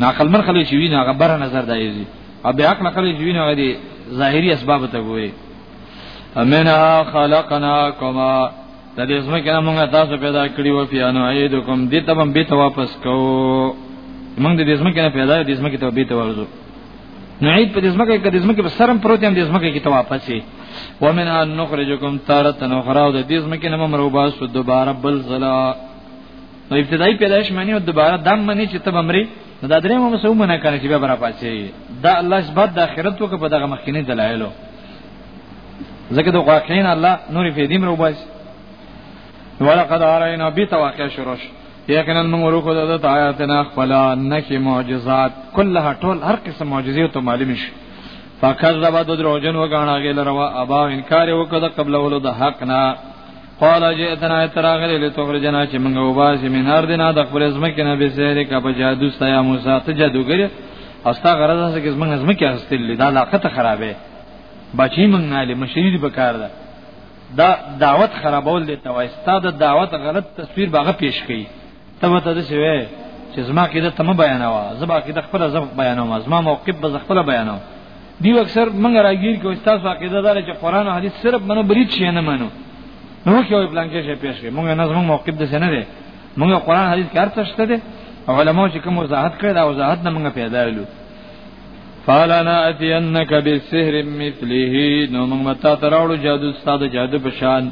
نه عقل مر خلک چې ویني هغه بره نظر دایزي او بیا عقل خلک چې ویني هغه دي ظاهري اسباب ته ګوري امنا خلقناکم د دې اسمه کنه موږ تاسو پیدا کړی و فی انو ایدکم دې تبم بیت واپس کو موږ دې اسمه کنه پیدا دې اسمه کې ته بیت ورزو نعید په دې اسمه کې د اسمه کې په سرم پروت هم دې اسمه کې ته واپس شي ومن ان نخرجکم تارتن اخرى د دې اسمه کې نو مرو باسو دوباره بل زلا نو ابتدایي پیدایش معنی او دوباره دم معنی چې ته بمري نو دا درې مو مسو منه کړ چې بیا برا پاتې دا الله سبحانه د آخرت وک په دغه مخکینی دلایلو ځکه د واقعین الله نور فیدیم رو بس ولقد علینا بی تواقع شروش یقینا موږ ورکو د آیاتنا خپل نخي معجزات كلها ټول هر قسم معجزې ته معلوم شي فکذب د دروژن وګاڼه غیل روا ابا انکار وکړه قبل ولود حقنا قال جئتنا تراغلی لتخرجنا چې موږ وباسي منار دینه د خپل ځمکې نه به سیر کا په جادو ستا موسی ته جادوګر او ستا غرض هڅه کې موږ ځمکې اخستلې دا علاقه ته خرابې بچی موږ نه لې مشری به کار ده دا دعوت خرابول دي ته وای ستا د دعوت غلط تصویر باغه پیش کړي تبه ته دې وې چې زما کې د تم بیانوا زما کې د خپل زب بیانوم زما موقف به خپل بیانوم دی اکثر موږ راګیر کې استاد واقعده دار چې قران او حدیث صرف منو برید شي نه منو نو کې وي پلان کې شي پیش کې موږ نه زموږ موقف د سنه دی موږ قران حدیث کې ارته شته دي علماء چې کوم وضاحت کړی دا وضاحت نه موږ پیدا یلو فالنا اتینک بالسحر مثله نو موږ متا تراوړو جادو استاد جادو بشان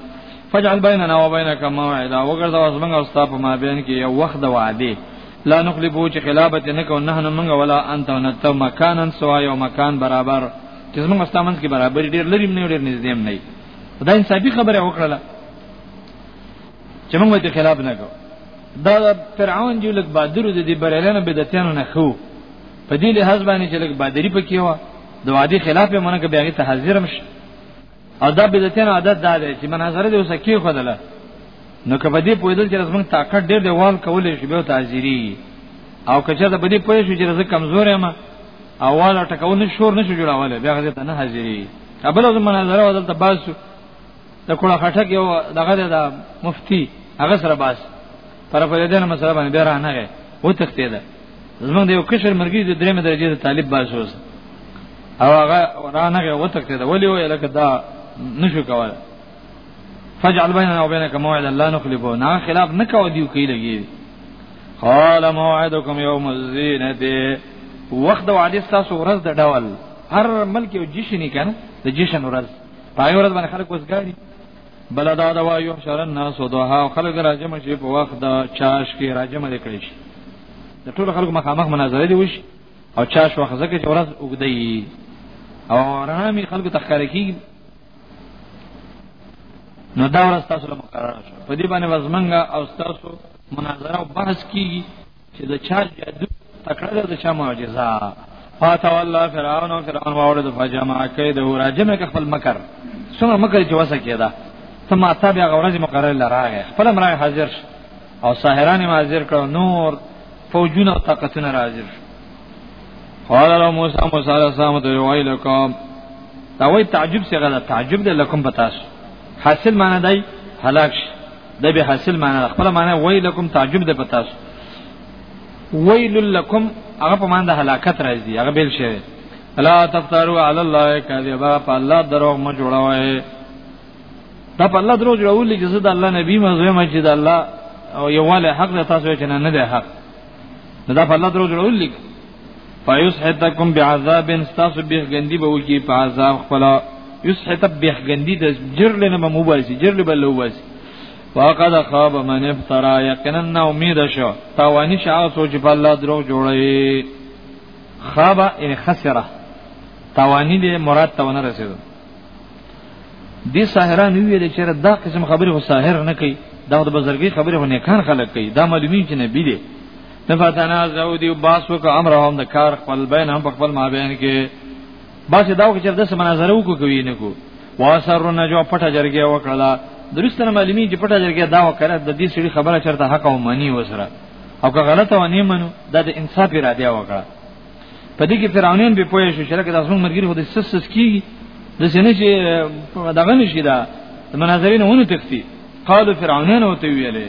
فجعل بیننا و بینک موعدا وګرځه واسمنګ او ستا په مابین کې یو وخت د وعده لا نخلفو چې خلافت نه کو نه منګ ولا انت نت مکانن سوا یو مکان برابر چې موږ استامنس کې برابر ډیر لري نه ډیر نږدې نه دا انصافي خبره وکړه چې موږ ته خلاف نه کو دا فرعون جو لک بادر د دې بریلانو بدعتانو نه خو په دې لحاظ باندې چې لک بادری پکې و د وادي خلاف یې مونږه بیا غي ته حاضرم شي او دا بدعتین عادت دا دی چې مناظره دی وسه کې خدله نو کبه دې پویدل چې زمونږ طاقت ډېر دی وال کولې شي به تعذيري او کچا ته بدی پوه شو چې زه کمزور یم اواله ټکاونه شور نشو جوړاواله بیا غزه ته نه حاضری ابل زما مناظره ودلته باسو د کوړه خټک یو دغه د مفتی هغه سره باس پر په دې نه مسله باندې بیا رانه غي و تختید زمونږ د یو کشر مرګي د درېمه درجه د طالب باسوس او هغه رانه غي و تختید ولې وې لکه دا نشو کولای فجعل بيننا وبينك موعدا لا نخلفه نا خلاف نکاو دیو کی لګي قال موعدكم يوم الزينه وخت او عادت تاسو ورځ د ډول هر ملک یو جشن کنه د جشن ورځ پای ورځ باندې خلک وسګاری بل دا دا وایو شر الناس دوها خلق راجم شي په وخت د چاش کې راجم لیکل شي د ټول خلق مخامخ مناظره دی وش او چاش وخت زکه چې ورځ وګدي او رامي خلق تخکر کی نو دا ورځ تاسو له مقرره شو په دې باندې وزمنګ او تاسو مناظره او بحث کیږي چې د چا جادو تکړه ده د چا معجزه فاتو الله فرعون او فرعون واورد فجمع کیده راجم ک خپل مکر څومره مکر چې وسه کیدا ثم تابع غورز مقرر لراغه خپل مرای حاضر او ساحران حاضر کړو نور فوجونه او طاقتونه حاضر قال له موسی موسی علیہ السلام ته ویلکم دا وای تعجب څنګه دا تعجب د لکم پتاس حاصل معنی دی هلاک شي د به حاصل معنا خپل معنا ویلکم تعجب ده پتا سو ویل لکم هغه په مان د هلاکت راځي هغه بیل شي لا تفتروا علی الله کذبا فالله دروغ ما جوړوي دا په الله دروغ جوړول چې زه د الله نبی ما زوی ما چې د الله او یواله حق له تاسو چې نه نه ده حق دا په الله دروغ جوړول لیک فیسحتکم بعذاب استاسو به غندی به وکی په عذاب خپل یسحت به غندی د جرل نه مو باسي جرل بل واسي فقد خاب من افترا یقینا نا امید شو تاوانی شاه سوچ په الله درو جوړی خاب ان خسره تاوانی دې مراد ته ونه رسید دي ساحران ویل چې دا قسم خبره خو ساحر نه کوي دا د بزرګي خبره خو نه کان خلک کوي دا معلومی چې نه بي دي نفتنا زو دی باسو کا امر هم د کار خپل بین هم خپل ما بین کې باسه دا وکړه چې د مناظره وکړو کوي نه کو واسر نجو پټه جرګه وکړه درستنه معلومی چې پټه جرګه دا وکړه د دې سړي خبره چرته حق او معنی وسره او که غلطه و نه منو دا د انصاف را دی وکړه په دې کې فرعونین به پوه شو چې لکه تاسو مرګری خو د سسس کیږي د سینې چې دغه نشي دا مناظرین ونه تختی قالو فرعونین او ته ویلې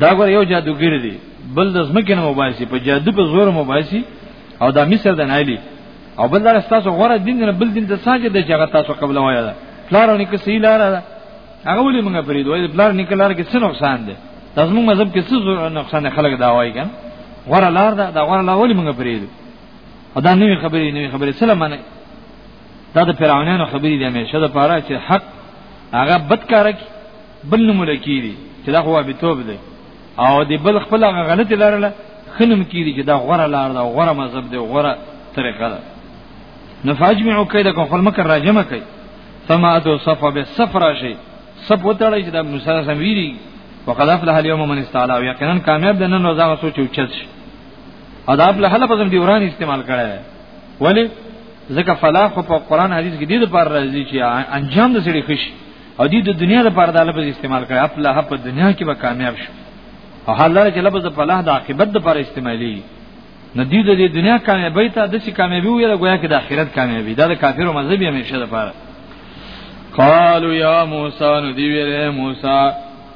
دا ګور یو جادوګر دی بل د زمکه نه مبایسي په جادو په زور مبایسي او دا مصر د نایلی او بل دا تاسو غوړه دین نه بل دین د ساجه د جګه تاسو قبل وایي دا پلارو نه کسي لار ده هغه ولې موږ پرید وایي پلار نه کلار کې څه نقصان ده تاسو موږ مذهب کې څه نقصان خلک دا وایي کنه غوړه لار ده دا غوړه لار ولې موږ پرید دا نوې خبرې نوې خبرې سلام نه دا د فرعونانو خبرې دي همیشه د پاره چې حق هغه بدکاره کی بل نمونه کیږي چې دا خو به توب دی او دی بل خپل غلط لارله خنم کیږي چې دا غوره لار ده غوره مذهب دی غوره طریقه ده نفاجمعو کیدا کو خپل مکر راجمه کوي ثم ادو صفا به صفر شي سب وتړی چې دا موسی سم ویری وقد افلح اليوم من استعلا یقینا کامیاب ده نن روزه سوچ او چت شي ادا افلح لفظ دی وران استعمال کړی ولی ځکه فلاح په قران حدیث کې دې د پر راځي چې انجام د سړي خوشي او دې د دنیا لپاره د لفظ استعمال کړي خپل له په دنیا کې به کامیاب شي او حال لري چې لفظ په له د عاقبت لپاره استعمالي نه دې د دنیا کامیابی ته د څه کامیابی ویل غوایا کې د آخرت کامیابی دا د کافرو مذهب همیشه لپاره قالوا یا موسی نو دی ویل موسی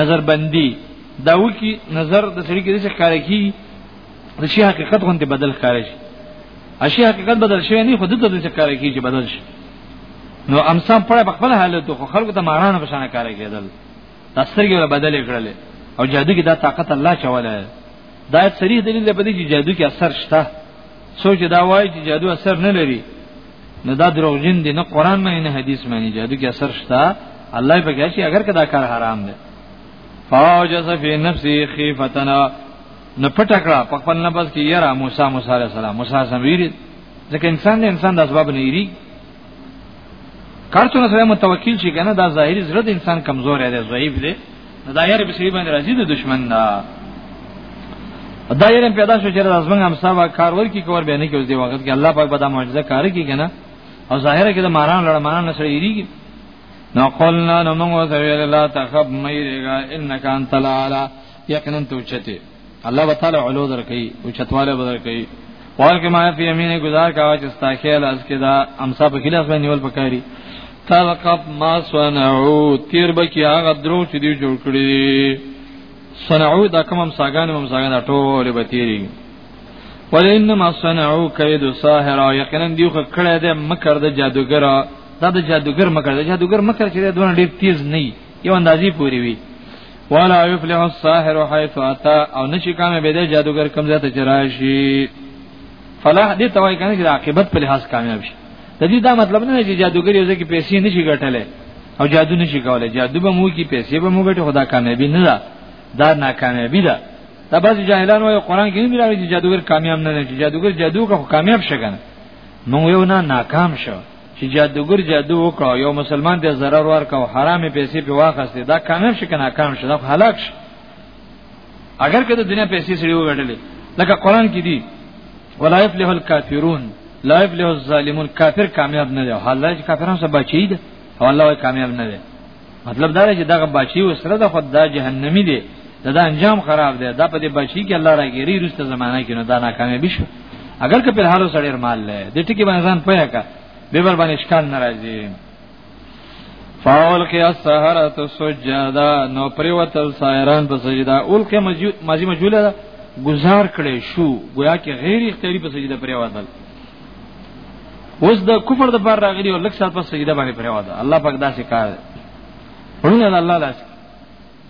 نظر بندي دا وکی نظر د سړي کې څه کار کی د شي حقیقت غونډه بدل کار شي اشي حقیقت بدل شي نه خود ته د څه کار کی چې بدل شي نو امسان پړ په خپل حالت خو خلکو ته مارانه بشانه کار کېدل تاسرګي ولا بدل کړل او جادو کې دا طاقت الله چواله دا صریح دلیل دی په دې چې جادو کې اثر شته سوچ دا وایي چې جادو اثر نه لري نه دا دروغجن دي نه قران مې نه حدیث مې نه جادو کې اثر شته الله په کې شي اگر کدا کار حرام دی فاوجس فی نفسی خیفتنا نه پټکړه په خپل نفس کې یرا موسی موسی علیہ السلام موسی سمیر ځکه انسان دی انسان د اسباب نه یری کارتونه سره متوکل شي کنه دا ظاهری زړه د انسان کمزور دی ضعیف دی نو دا یاره په شی باندې راځي د دشمن نه دا یاره پیدا شو چې راز موږ هم سبا کار ورکی کور به نه کې اوس دی وخت کې الله پاک به دا معجزه کار کوي کنه او ظاهره کې د ماران لړ ماران نه سره یریږي نو قلنا نو موږ وسویل لا تخب مېریګا انک انت الاعلى یقینا تو چته الله وتعالى علو درکې او چتواله بدرکې وال کې ما فی امین گزار کا چې استاخیل از کې دا امسا په خلاف باندې ول پکاري تلقب ما صنعو تیر بکی هغه درو چې دی جوړ کړی صنعو دا کوم ساګان هم ساګان ټول به تیری ولئنما صنعو کید ساحر او یقینا دیو کړه د مکر د جادوګر دا د جادوګر مکر د جادوګر مکر چې دونه ډیر تیز نه یو اندازې پوری وي ولا يفلح الساحر حيث اتى او نشي کامه به د جادوګر کم ذات چرایشي فلاح دې توای کنه چې عاقبت په لحاظ کامیاب شي د دې دا مطلب نه چې جادوګر یو ځکه پیسې نشي ګټلې او جادو نشي کولای جادو به مو کې پیسې به مو ګټي خدا کامیابی نه ده دا ناکامیابی ده دا بعض جاهلان وایي قران کې نه راوي چې جادوګر کامیاب نه دی جادوګر جادو کا کامیاب شګنه مونږ یو نه ناکام شو چې جادوګر جادو وکړو یو مسلمان دې zarar ورکاو حرامې پیسې په واخستې دا کامیاب شي کنه کام شي دا هلاک شي اگر کده دنیا پیسې سړي وګټلې لکه قران کې دي ولا يفلح الكافرون لا يفلح الظالمون کافر کامیاب نه دی حالای کافرانو سره بچی دي او الله کامیاب نه دی مطلب دا چې دغه بچي وسره د خود دا جهنمی دی دا, دا انجام خراب دی دا په دې بچي کې الله راګيري رسته زمانہ کې نه دا ناکامه بشو اگر که په هر سړی مال لې د ټکی باندې ځان پیا کا به بل باندې ښکار ناراضي فاول کې السحرت سجدا نو پریوتل سایران په سجدا اول کې ماضی مجهوله گزار کړي شو گویا کې غیر اختیاري په سجده پریوتل اوس د کفر د بار راغلی او لک سات په سجده باندې پریوا ده الله پاک داسې کار ورونه ده الله داسې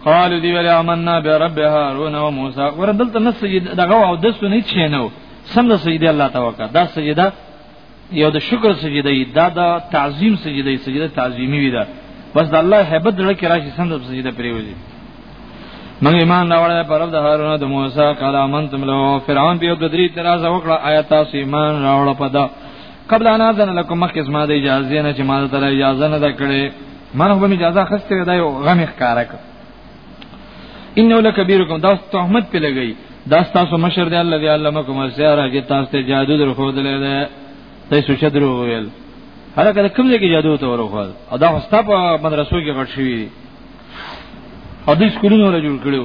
قالو دی ویل آمنا برب هارون و موسی ور دلته نه سجده دغه او د سنې چي نه سم د سجده الله توکا دا سجده یو د شکر سجده ای دا د تعظیم سجده ای سجده تعظیمی وی دا بس د الله hebat لکه راشي سم د سجده پریوځي من ایمان راوړل پر د هارون د موسی کلام انتم له فرعون په د درې تراز وکړه آیات تاسو ایمان راوړل په دا قبل انا ذن لكم مخکې ما د اجازه نه چې ما ته اجازه نه کړې من هم اجازه خسته دا یو غم ښکارک انه لکبیرکم دا تهمت په لګی دا تاسو مشر دی الله دی علمکم السیارا چې تاسو ته جادو در خو دلې ده تاسو څه درو ویل هرکه کوم ځای کې جادو ته ورو خو دا هستا په مدرسو کې غټ شوی او د سکولونو له جوړ کړو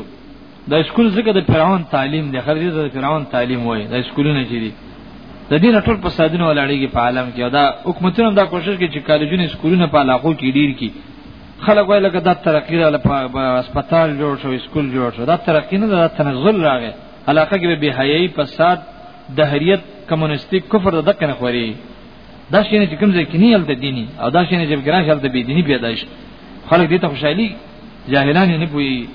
د سکول زګه د فرعون تعلیم دی خرجې د فرعون تعلیم وای د سکولونو چې دي د دې نټول په سادینو ولاړیږي په عالم کې دا حکومتونه دا کوشش کوي چې کالجونه سکولونه په علاقو کې ډیر کی خلک وایي لکه دا ترقی را لپاره هسپتال جوړ شو سکول جوړ شو دا ترقی نه دا تنزل راغی علاقه کې به حیاي فساد دهریت کمونیستیک کفر د دقنه خوري دا شینه چې کوم ځای کې نیل د دیني او دا شینه چې ګران شل د بی دیني پیدا شي خلک دې ته خوشحالي جاهلان نه پوي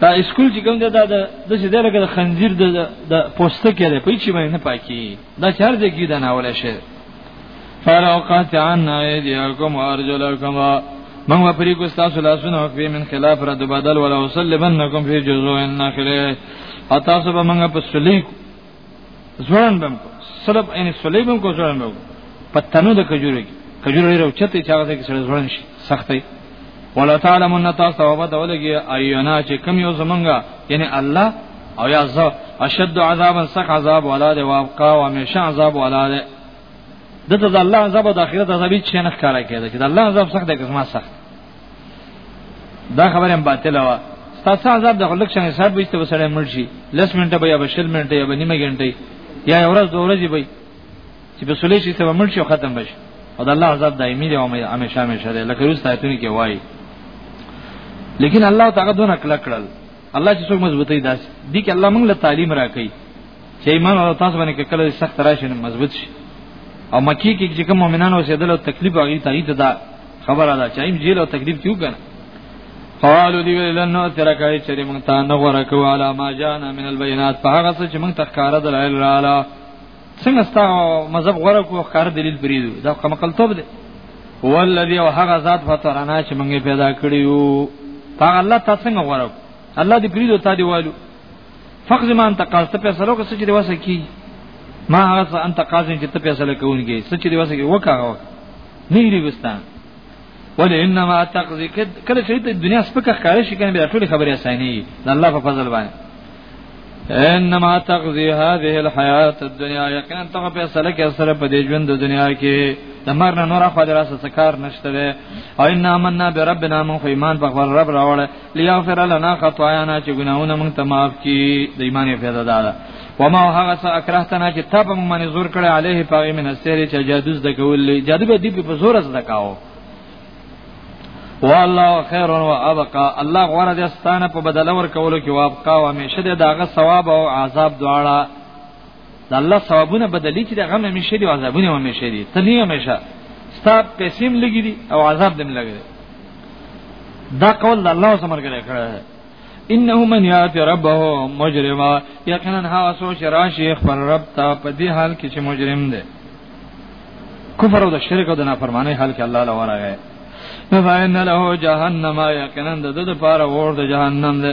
دا اسکول چې کوم دا د د څه دلګه د خنزیر د د پوسټ کې لري په چی باندې نه پاکي دا چار دې کې دا نه ولا شي فروقات عن ايديكم وارجلكم من وپری کو تاسو لاسونه او په من خلاف رد بدل ولا وسلمنکم فی جزوع النخل او تاسو به موږ په سلیک ځوان بم کو سلب ان سلیبم کو ځوان بم په تنو د کجوري کجوري ډیر اوچته چې هغه کې سره ځوان شي سختي ولا تعلم ان تاسو او بده ولګي ايونا چې کم یو زمونږه یعنی الله او یا ز اشد عذاب سخ عذاب ولا دی وابقا او همیشه عذاب ولا دی دته د الله عذاب او د اخرت عذاب هیڅ نه ښکارا کېده چې د الله عذاب سخت دی که ما سخت دا خبره هم باطله وا تاسو عذاب د غلک شنه حساب وسته وسړی مرشي لس منټه به یا بشل منټه یا نیمه غنټه یا ورځ دوه ورځې به چې په سولې شي سبا مرشي ختم بشي او د الله عذاب دایمي دی او همیشه همیشه دی لکه روز تایتونی کې وایي لیکن الله تعالی دونه کله کړل الله چې څوک مضبوطی داس دي کې الله موږ له تعلیم راکړي چې ایمان او تاسو باندې کله سخت راشي مضبوط شي او مکی کې چې کوم مؤمنان اوسېدل او تکلیف هغه ته دا خبره ده چې جیل او تکلیف کیو کنه قالو دی ویل نو تر کای چې موږ ته نه غوړه کو علا ما جانا من البينات هغه څه چې موږ تخکاره دلایل رااله څنګه ستا مذهب غوړه کو ښکار دلیل بریدو دا کوم کلتوب دی والذي وهغه ذات فطرنا چې موږ پیدا کړیو هغه الله تاسو څنګه غوړه الله دې بریدو تا دی والو فقط ما انت قاضي ته فیصله وکړه چې دی وسه کی ما هغه څه انت قاضي چې ته فیصله کوونکی څه چې دی وسه کی وکاو نه لري وستا ول انما تقضي کله چې د دنیا سپکه ښکار شي کنه بیا ټول خبره اساني د الله په فضل باندې انما تقضي هذه الحیات الدنیا یقینا ته فیصله کې سره په دې ژوند د دنیا کې د مر نه نور خو دراسه کار نشته او ان امننا بربنا من ایمان په خبر رب راوړ ليغفر لنا خطايانا چې ګناونه موږ ته معاف کړي د ایمان فایده ده دا. وما هغه څه اکرهتنا چې تاب موږ باندې زور کړی عليه پاغي من سیر چې جادو زده کول جادو به دی په زور زده کاو والله خير وابقى الله غره د ستانه په بدل ور کولو کې وابقا او همیشه د داغه ثواب او عذاب دواړه د الله ثوابونه بدلی چې د غم همیشه دي او عذابونه همیشه دي ته نه همیشه ستا پیسې هم لګي دي او عذاب دې هم لګي دا قول د الله سره مرګره کړه انه من یات ربه مجرما یقینا ها سوچ راشي خبر رب ته په دې حال کې چې مجرم دی کفر او د شرک او د نافرمانی حال کې الله لورا غي نو فإن له جهنم یقینا د د پاره ور د جهنم ده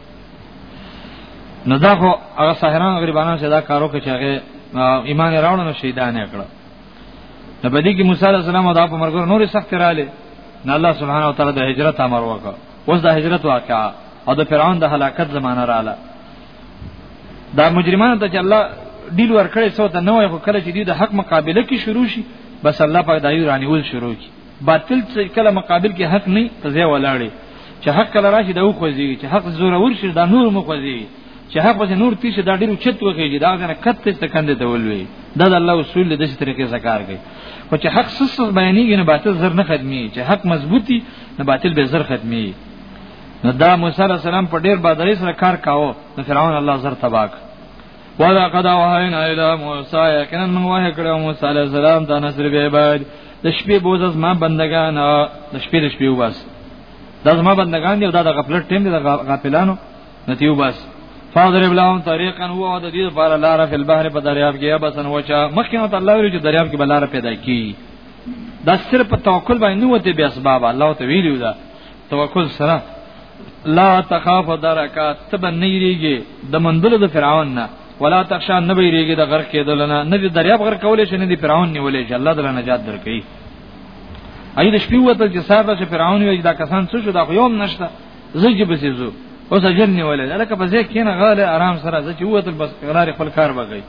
نو دا خو هغه ساحران غریبانو چې دا کارو کې چې هغه ایمان راوړل نو شهیدان یې کړل نو په دې کې موسی علی السلام او دا په مرګ نور سخت رااله نو الله سبحانه و تعالی د هجرت امر وکړ اوس د هجرت واقعا او د فرعون د هلاکت زمانہ رااله دا مجرمانو ته چې الله ډیل ورکړي څو ته نوې خو کله چې دوی د حق مقابله کې شروع شي بس الله پاک دایو رانیول شروع کی باطل چې کله مقابل کې حق نه تزه ولاړې چې حق کله راشي دا خوځي چې حق زور ور شي دا نور مو خوځي چې حق به نور تیش دا ډیر چت وکړي دا غنه کته ته کنده ته ولوي دا د الله اصول د دې طریقې زکار کوي خو چې حق سس بیانېږي نه باطل زر نه ختمي چې حق مضبوطي نه باطل به زر ختمي نو دا موسی علیہ السلام په ډیر بادرې سره کار کاوه نو فرعون الله زر تباک ولقد وحینا الی موسی یقینا من وحی کړو موسی علیہ السلام ته نصر به بعد د شپې بوز از ما بندگان د شپې د شپې وباس دا زما بندگان دی او دا د غفلت ټیم دی د غافلانو نتیو بس فاضرب لهم طريقا هو د دې لپاره لار په بحر په دریاب کې یا بسن وچا مخکې ته الله ویل چې دریاب کې بلار پیدا کی دا صرف توکل باندې نوته به اسباب الله ته ویلو دا توکل سره لا تخاف درکات تب نه یریږي د مندل د فرعون نه ولا تخشا نه بیریږي د غرق کېدل نه نه د دریاب غرق کولې شنه د فرعون نیولې چې الله تعالی نجات درکړي اې د شپې وته چې صاحب چې فرعون وي دا کسان څه شو دا خو یوم نشته زږي بسې زو اوس اجر نیولې لکه په ځای کې نه غاله آرام سره چې وته بس قرار خپل کار وکړي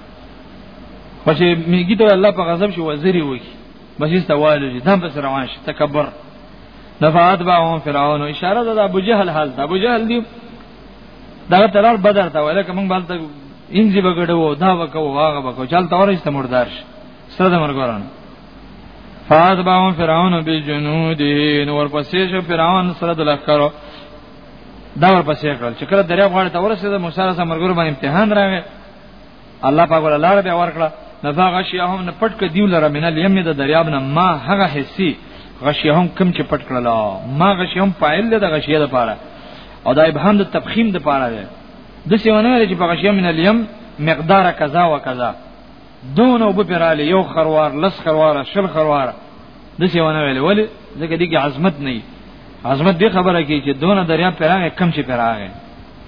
خو چې میګی ته الله په غضب شو وزري وکړي مسجد ته والو چې دم بس روان شي تکبر نفعات باهم فرعون اشاره ده ابو جهل حال ده ابو جهل دی دا تلار بدر ته ولکه موږ بلته انځي بغړو دا وکاو واغه وکاو چل تور است مردار شي سره د مرګوران فاز باهم فرعون بجنوده نور پسې شو فرعون سره د لخرو دا ور پسې کړل چې کله دریاب غاړه ته ورسېد موسی سره مرګور باندې امتحان راغی الله پاک ولا لار به ورکړه نفا غشيهم نه پټ ک دیو لره من الیم د دریاب نه ما هغه حسی غشيهم کم چې پټ کړل ما غشيهم پایل د غشیه د پاره او دا ابهام د تفخیم د پاره ده د سیونه لري چې په غشیه من الیم مقدار کذا و کذا دون او بپراله یو خروار لس خروار شل خروار د څه ونه ویل ولې ځکه دې کې عظمت نه وي عظمت دې خبره کوي چې دونه دریا پراغه کم چې پراغه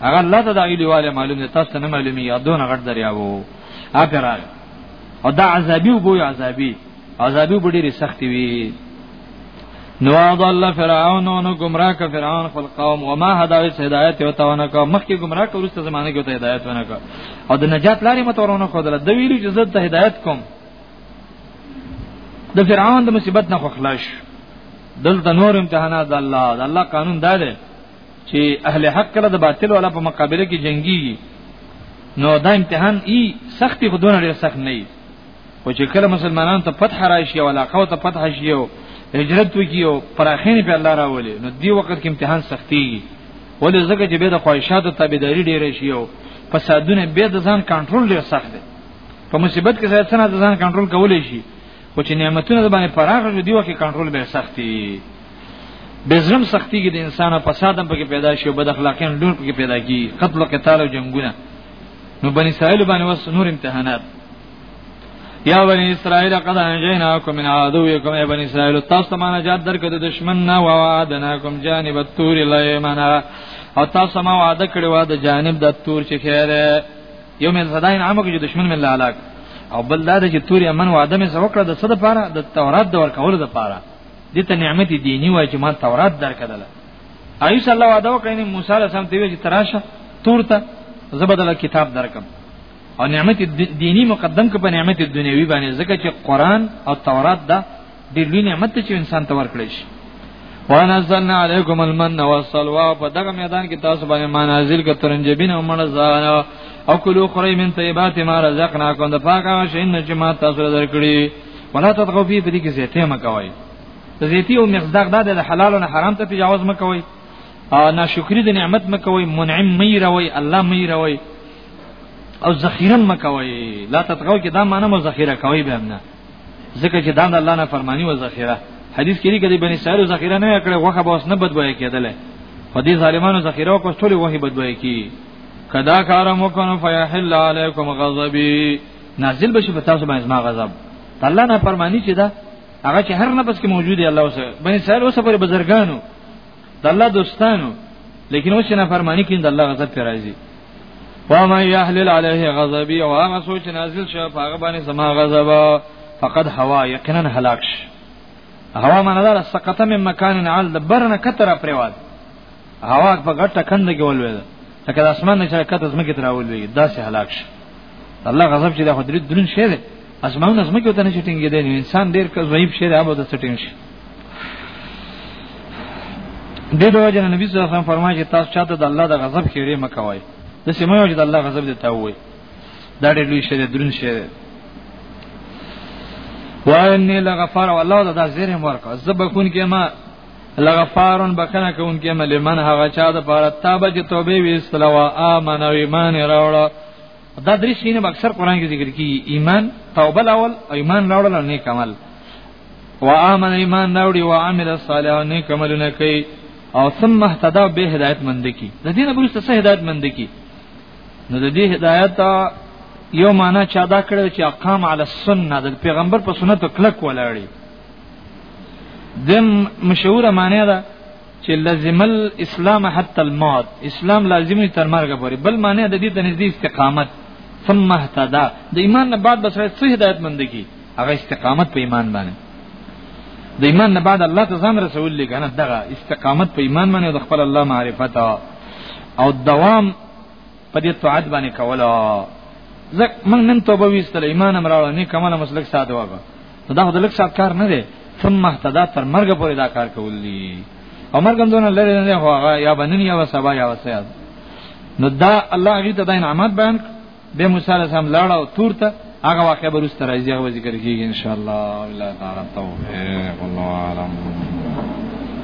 هغه الله ته دا ویلی والے معلوم نه تاسو نه معلومي یا دونه غټ دریا وو ا پراغه او دا عذابي وو عذابي عذابي ډېری سخت وي نو اضل فرعون نو گمراه ک فرعون خپل قوم و ما هدا هدایت او تاونه ک مخکې گمراه ک ورسته زمانه کې ته هدایت ونه ک او د نجات لارې متورونه خو دل د ویلو چې زه ته هدایت کوم د فرعون د مصیبت نه خلاص دلته نور امتحانات د الله د الله قانون دا دی چې اهل حق کله د باطل ولا په مقابله کې جنگي نو دا امتحان ای سختی خودونه ډیر سخت نه وي او چې کله مسلمانان ته فتح راشي او علاقه ته فتح شي او هجرت وکي او پراخین په الله راولي نو دی وخت کې امتحان سختي ولې زګه چې به د خواهشاتو تابعداري ډیره شي او فسادونه به د ځان کنټرول ډیر سخت دی په مصیبت کې سره څنګه ځان کنټرول کولای شي خو چې نعمتونه د باندې پراخ شو دی وکي کنټرول به سختي بزرم سختی کې د انسان فساد هم پکې پیدا شي او بد اخلاقی هم ډېر پکې پیدا کی قتل او قتال او جنگونه نو بنی اسرائیل باندې وس نور امتحانات یا بنی اسرائیل قد انجیناکم من عدوکم ای بنی اسرائیل تاسو ته معنی جات درکړه د دشمن نه و وعدناکم جانب التور لیمنا او تاسو ما وعده کړی و د جانب د تور چې خیره یو مې صداین عامه کې دشمن مې الله هلاک او بل دا چې توري امن او ادمه سره وکړه د صد لپاره د تورات د ورکولو لپاره دې ته نعمت دینی وای چې ما تورات درکدل ایوس الله وعده وکړ ان موسی علیه السلام ته وی چې تراشه تورته زبدل کتاب درکم او نعمت دینی مقدم ک په نعمت دنیوي باندې ځکه چې قران او تورات دا ډیر لوی نعمت چې انسان ته ورکړی شي ونزلنا علیکم المن والسلوى په دغه میدان کې تاسو باندې ما نازل کړ ترنجبین او منزل او کلو خری من طیبات ما رزقناکم د پاکه شین چې ما تاسو درکړي ولا تطغوا فی دې کې زیته مکوي زیتی او مقدار د حلال او حرام ته تجاوز مکوي او ناشکری د نعمت مکوي منعم مې روي الله مې روي او ذخیره مکوي لا تطغوا کې دا معنی مو ذخیره کوي به نه ځکه چې دا د الله نه فرمانی و ذخیره حدیث کې لري بني اسرائیل ذخیره نه کړې وخه به اوس نه بدوي کېدل په دې ظالمانو ذخیره کو ټول وه بدوي کی کدا کار مو کنو فیحل علیکم غضبی نازل بشي په تاسو باندې ما غضب الله نه فرمانی چې دا هغه چې هر نفس کې موجود دی الله اوسه بني اسرائیل اوسه پر بزرګانو د الله دوستانو لیکن اوس نه فرمانی کین د الله غضب پر راځي وما يحلل عليه غضبي او هغه سوچ نازل شو هغه باندې زما غضب فقد هوا یقینا هلاک شي هوا معنی دا سقط من مکان عال د برنه کتر پریواد هوا په غټه کند کې ولوي لکه د اسمان نه چې کته زمکه تراولوي دا سه هلاک شي الله غضب چې د حضرت درن شه ده اسمان نه زمکه ته نه چټینګي دي انسان ډیر ک ضعیف شه ده هغه د سټینګ شي د دې وجه نه نبی صلی الله علیه وسلم فرمایي چې تاسو چاته د الله د غضب خیره مکوئ د سیمه وجه د الله غضب دي ته وایي دا ډېر لوی شی دی درون شی دی وانی لغفار والله دا, دا زیر ورکا زبکون کې ما لغفارن بکنه کون کې ما لمن هغه چا د پاره تابه چې توبه ویستلوا امن او ایمان راوړه دا درې شینه اکثر قران کې ذکر کی ایمان توبه الاول ایمان راوړل او نیک عمل و امن ایمان راوړي او عمل صالح او نیک عملونه کوي او ثم اهتدى به هدایت مند کی د دې نه بوسته سه هدایت مند کی نو د دې هدایت یو معنا چا دا کړو چې اقام علی السنه د پیغمبر په سنت کلک ولاړی دم مشهور معنی ده چې لازم الاسلام حتى الموت اسلام لازمي تر مرګ پورې بل معنی د دې د نږدې استقامت ثم اهتدى د ایمان نه بعد بسره څه هدایت مند کی هغه استقامت په ایمان باندې د ایمان نه بعد الله ته ځان رسول لګنه دغه استقامت په ایمان باندې د خپل الله معرفت او دوام په دې طاعت باندې کوله زک من نن توبه ویستل ایمان امراله نه کمال مسلک ساده وګه نو دا خو د لک صاحب کار نه دی ثم اهتدا تر مرګ پورې دا کار کول دي او مرګ هم دونه لري نه هو هغه یا بننی یا سبا یا وسیا نو دا الله هغه ته د انعامات بیان به موسی علیه السلام لاړ او تور ته هغه واقعه به رسته راځي هغه ذکر کیږي ان شاء الله الله تعالی توفیق الله علم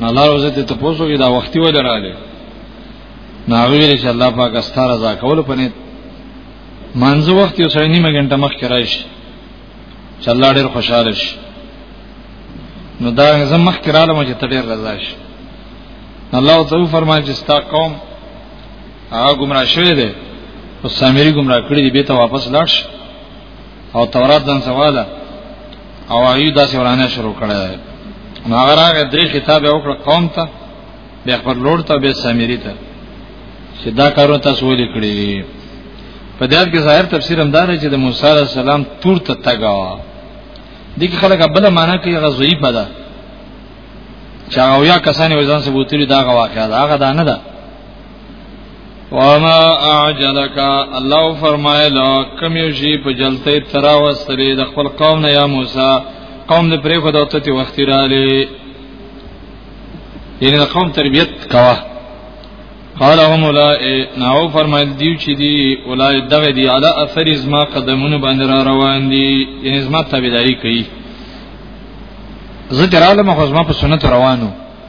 نه لار وزته ته پوسوږي دا وختي ولا رااله ناغویر چې الله پاک استاره رضا کول پنه منځ وخت یو سړی نیمه غنټه مخ کې راشي چې الله ډېر خوشاله شي نو دا زم مخ کې رااله چې ته ډېر رضا شي الله تعالی فرمایي چې ستا قوم هغه گمراه شوی دی او سامری گمراه کړی دی به ته واپس لاړ شي او تورات ځان سواله او ایو داسې ورانه شروع کړه نو هغه راغی درې خطاب یې وکړ قوم ته به خپل لوړ ته به سامری ته چې دا کارو تاسو ولې کړی په دې کې ظاهر تفسیر هم دا دی چې د موسی علی السلام تور ته تګا دي کې خلک بل معنا کوي هغه ضعیف ده چې هغه یا کسانې وزن ثبوتري دا غواکه دا هغه دا نه ده وما اعجلک الله فرمایلا کوم یو شی په جلته ترا وسره د خپل قوم نه یا موسی قوم دې پرې خو دته تی وخت را لې یعنی د قوم تربیت کوا قال هم اولای نو فرمایل دیو چې دی اولای دغه دی علا اثر از ما قدمونه باندې را روان دي یعنی از ما تابعداري کوي زه تر عالم خو ما په سنت روانو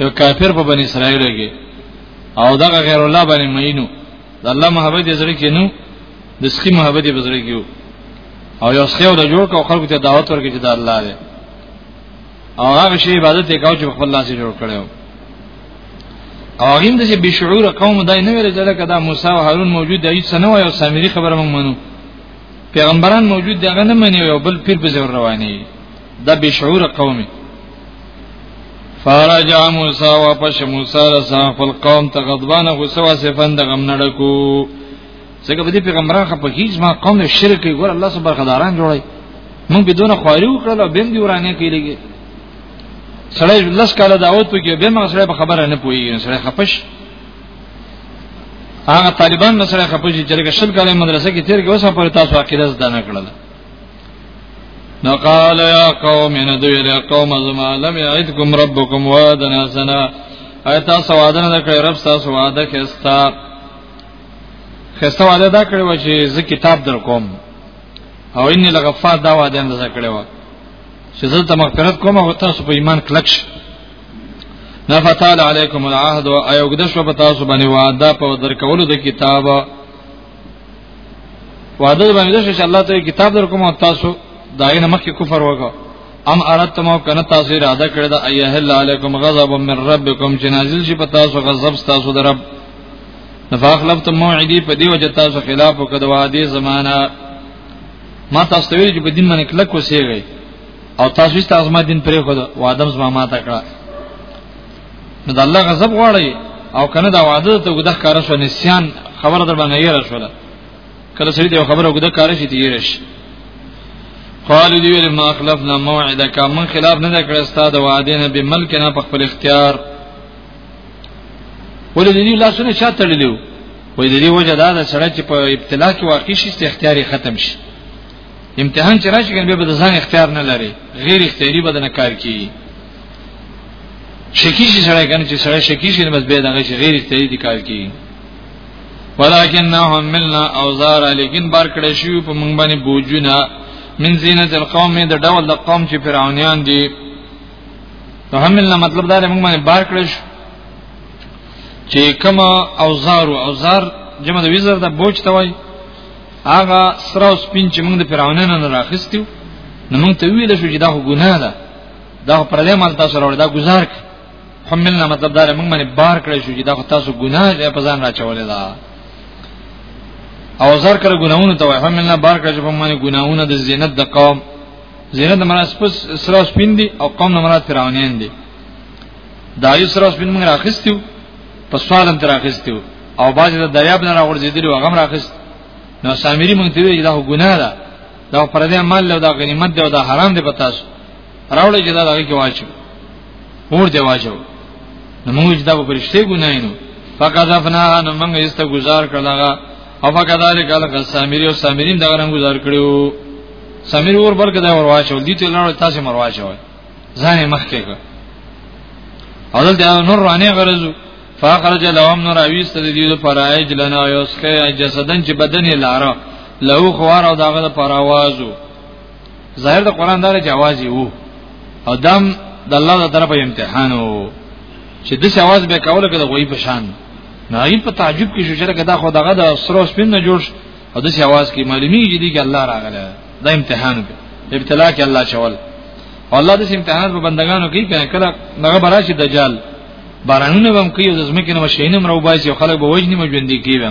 یو کافر په بنی اسرائیل کې او دا غیر الله باندې مینو د الله محبت یې زړه کې نو د سخی محبت یې بزړه کې او یو سخی د جوړ کو خلکو ته دعوت ورکړي چې د الله دی او هغه شی عبادت یې کاوه چې خپل الله سره جوړ کړو او هغه د بی شعور قوم دای نه ویل چې لکه دا موسی او هارون موجود دی څه نه وایي او سامری خبره مونږ منو پیغمبران موجود دی هغه نه مني او بل پیر په زور رواني د بشعور قومي فارج موسی واپس موسی رسا خپل قوم ته غضبانه غوسه واسفن د غم نړکو څنګه به دې پیغمبران خپل هیڅ ما قوم شرک کوي ګور الله سبحانه خداران جوړي مونږ بدون خواري وکړل او بیم دی ورانه کیږي سړی لس کاله دعوت وکي به ما سره خبره نه پوي سړی خپش هغه طالبان مسره خپش چې لکه شل کاله مدرسې کې تیر کې اوسه پر تاسو عقیده زده نه کړل نو قال یا قوم ان دوی له قوم زما لم یعدکم ربکم وعدا حسنا ایت تاسو وعده نه کړی رب تاسو وعده کړستا خسته وعده دا کړی و چې زه کتاب در کوم او ان لغفار دا وعده اندازه کړی و چې زه ته مغفرت کوم او تاسو په ایمان کلک شئ نفتال علیکم العهد او ایوګد شو په تاسو باندې وعده په درکولو د کتاب وعده باندې شو چې الله ته کتاب در کوم او تاسو دای نه مخکې کفر وکړو ام ارتم او کنه تاسو اراده کړی دا ایه الله علیکم غضب من ربکم چې نازل شي په تاسو غضب تاسو در رب نفاخلفتم موعدی په دی وجه تاسو خلاف وکړو د وعده زمانہ ما تاسو ته ویل چې په دین باندې کلک وسیږئ او تاسو تاسو ما دین پرې خو دا وادم زما ما تا کړه نو د الله غضب غواړي او کنه دا وعده ته ګده کار شو نسیان خبره در باندې یې شوله کله سړي دی خبره ګده کار شي تیر شي قال دی ویل ما خلفنا موعدک من خلاف نه کړ استاد وعده نه به ملک نه په خپل اختیار ولې دې لاسونه شاته تړلیو وې دې وجه دا ده سره چې په ابتلا کې واقع شي چې اختیار ختم شي امتحان چې راشي کنه به د ځان اختیار نه لري غیر اختیاري بدن کار کوي شکی شي سره کنه چې سره شکی شي بس به دغه شي غیر صحیح دي کار کی ولکنهم ملنا اوزار لیکن بار کړه شو په مونږ باندې بوجونه من زینت القوم د ډول د قوم چې فرعونیان دي نو هملنا مطلب دا دی مونږ باندې بار کړه شو چې کما اوزار او اوزار جمع د ویزر د بوج ته وای هغه سره سپین چې موږ د فرعونانو نه راخستیو نو موږ ته ویل شو چې دا ګناه ده دا پر دې مال تاسو راوړل دا گزار حملنا مطلب دا موږ باندې بار کړی شو چې دا تاسو ګناه دې په ځان راچولې دا او زر کړه ګناونه ته وای حملنا بار کړی چې په باندې ګناونه د زینت د قوم زینت د مراد پس سره سپین دي او قوم نه مراد فرعونین دي دا یو سره سپین موږ راخستیو په سوالم تر اخستیو او باز د دریاب نه راغورځیدل او غم راخست نو سامری مونږ ته وی دا ګناه ده دا پردې مال له دا غنیمت دی او دا حرام دی پتاس راوړی چې دا دغه کې واچو اور دی واچو نو موږ دا په رښتې ګناي نو فقط افنا نو موږ ایست گزار کړلغه او فقط ذلک الک سامری او سامرین دا رنګ گزار کړو سامری اور بلکې دا ور واچو دي ته لاړ تاسو مر واچو ځان مخ کې کړ اول دا نور رانه غرزو فاخرج لهم نور اویست د دې لپاره اجلنا یوسکه جسدن چې بدن یې لاره له خوار او داغه لپاره आवाज وو ظاهر د قران دار جواز وو او دم د الله تعالی طرفه امتحان وو چې د شواز به کوله کې د غوي په شان نه ای په تعجب کې شو چې دا خو دغه د سرو سپین نه جوړ او د شواز کې معلومی جدي کې الله راغله دا امتحان دی ابتلا کې الله چول او الله د امتحان په بندگانو کې کنه کله هغه براشي دجال بارانونه بم کوي د زمکه نه مشینه مرو باسي خلک به وجنی مجوندي کیږي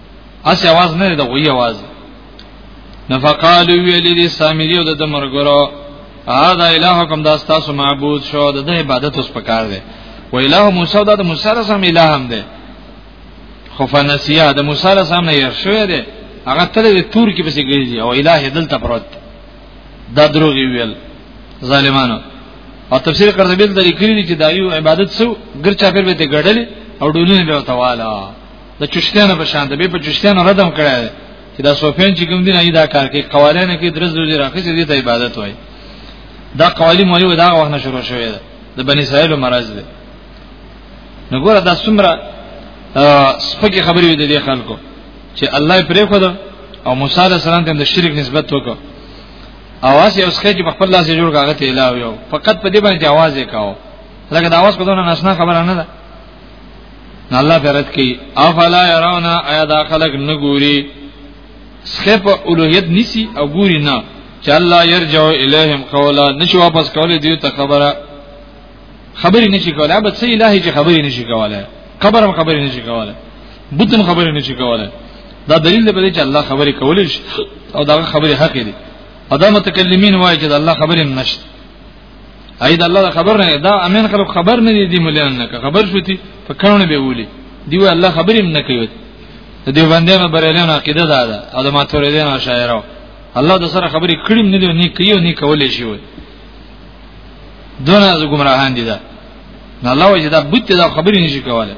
اسی आवाज نه ده غوي आवाज نفقالو ویل دي سامری او د مرګرو هاذا الهکم دا تاسو معبود شو د عبادت اوس پکار دی و اله موسی دا د موسی سره سم اله هم دی خو فنسیا د موسی سره سم نه ير شوې دی هغه تل د تور کې پسې ګرځي او اله دلته پروت دا دروغ ویل ظالمانو او تفسیر قرطبی د لیکلي چې دا یو عبادت سو ګرچا پیر به ته ګړلې او ډولونه به وتواله د چشتیانو په شان د به په چشتیانو ردم کړی چې دا سوفین چې کوم دین ای دا کار کوي قوالینه کې درز دوی راخې دې ته عبادت وای دا قوالی مو یو دا وخت نه شروع شوی ده د بنی اسرائیل مرز ده نو ګوره دا څومره سپکه خبرې وي د دې خلکو چې الله پرې خو ده او موسی علیه السلام ته د شرک نسبت وکړ اواز یې اوسخه چې په خپل لاس جوړ کاغه ته اله یو فقط په دې باندې आवाज یې کاو لکه دا आवाज په دونه ناشنا خبره نه ده الله فرت کی افلا يرون ایا دا خلق نګوري سخه په اولوهیت نسی او ګوري نه چې الله يرجع الیهم قولا نشو واپس کولې دی ته خبره خبرې نشي کولای به څه الهي چې خبرې نشي کولای قبرم خبرې نشي کولای بوتم خبرې نشي کولای دا دلیل دی چې الله خبرې کولې او دا خبرې حق دي ادا متکلمین وایي چې الله خبرې نشته اې دا الله خبر نه دا امین خلک خبر نه دي مولان نه خبر شوتی په کونه به ولي دی الله خبرې نه کوي د دې باندې نه بریلانو عقیده دا ده او د ماتوریدان شاعرو الله د سره خبرې کړې نه دی نه کوي نه کولې شي وي دونه از گمراهان دي دا نه الله وجه دا بوت دا خبرې نشي کوله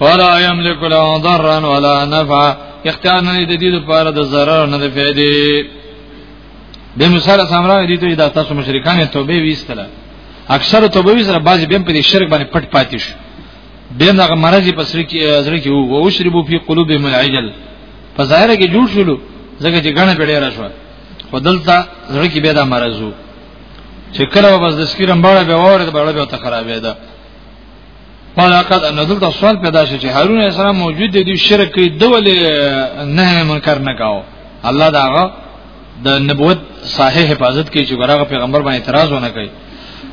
ولا يملك له ضرا ولا نفع اختیار نه دي د دې لپاره د ضرر نه د فائدې د موسی علیه السلام راغی دوی دا تاسو مشرکان توبه ویستله اکثر توبه ویستله بعضی بیم په شرک باندې پټ پاتې شو بیم دغه مرض په سر کې زړه کې وو او شربو په قلوب ملعجل په ظاهر کې جوړ شول ځکه چې غنه پیډه را شو خدلته زړه کې به دا مرض وو چې کله وبس د سکیرم باړه به وره د باړه به ته خرابې ده ملاقات ان دلته سوال پیدا شي چې هارون علیه السلام موجود دی دوی شرک کوي دول نه منکر نه کاو الله داغه د نبوت صحیح حفاظت کوي چې ګرغه پیغمبر باندې اعتراض ونه کوي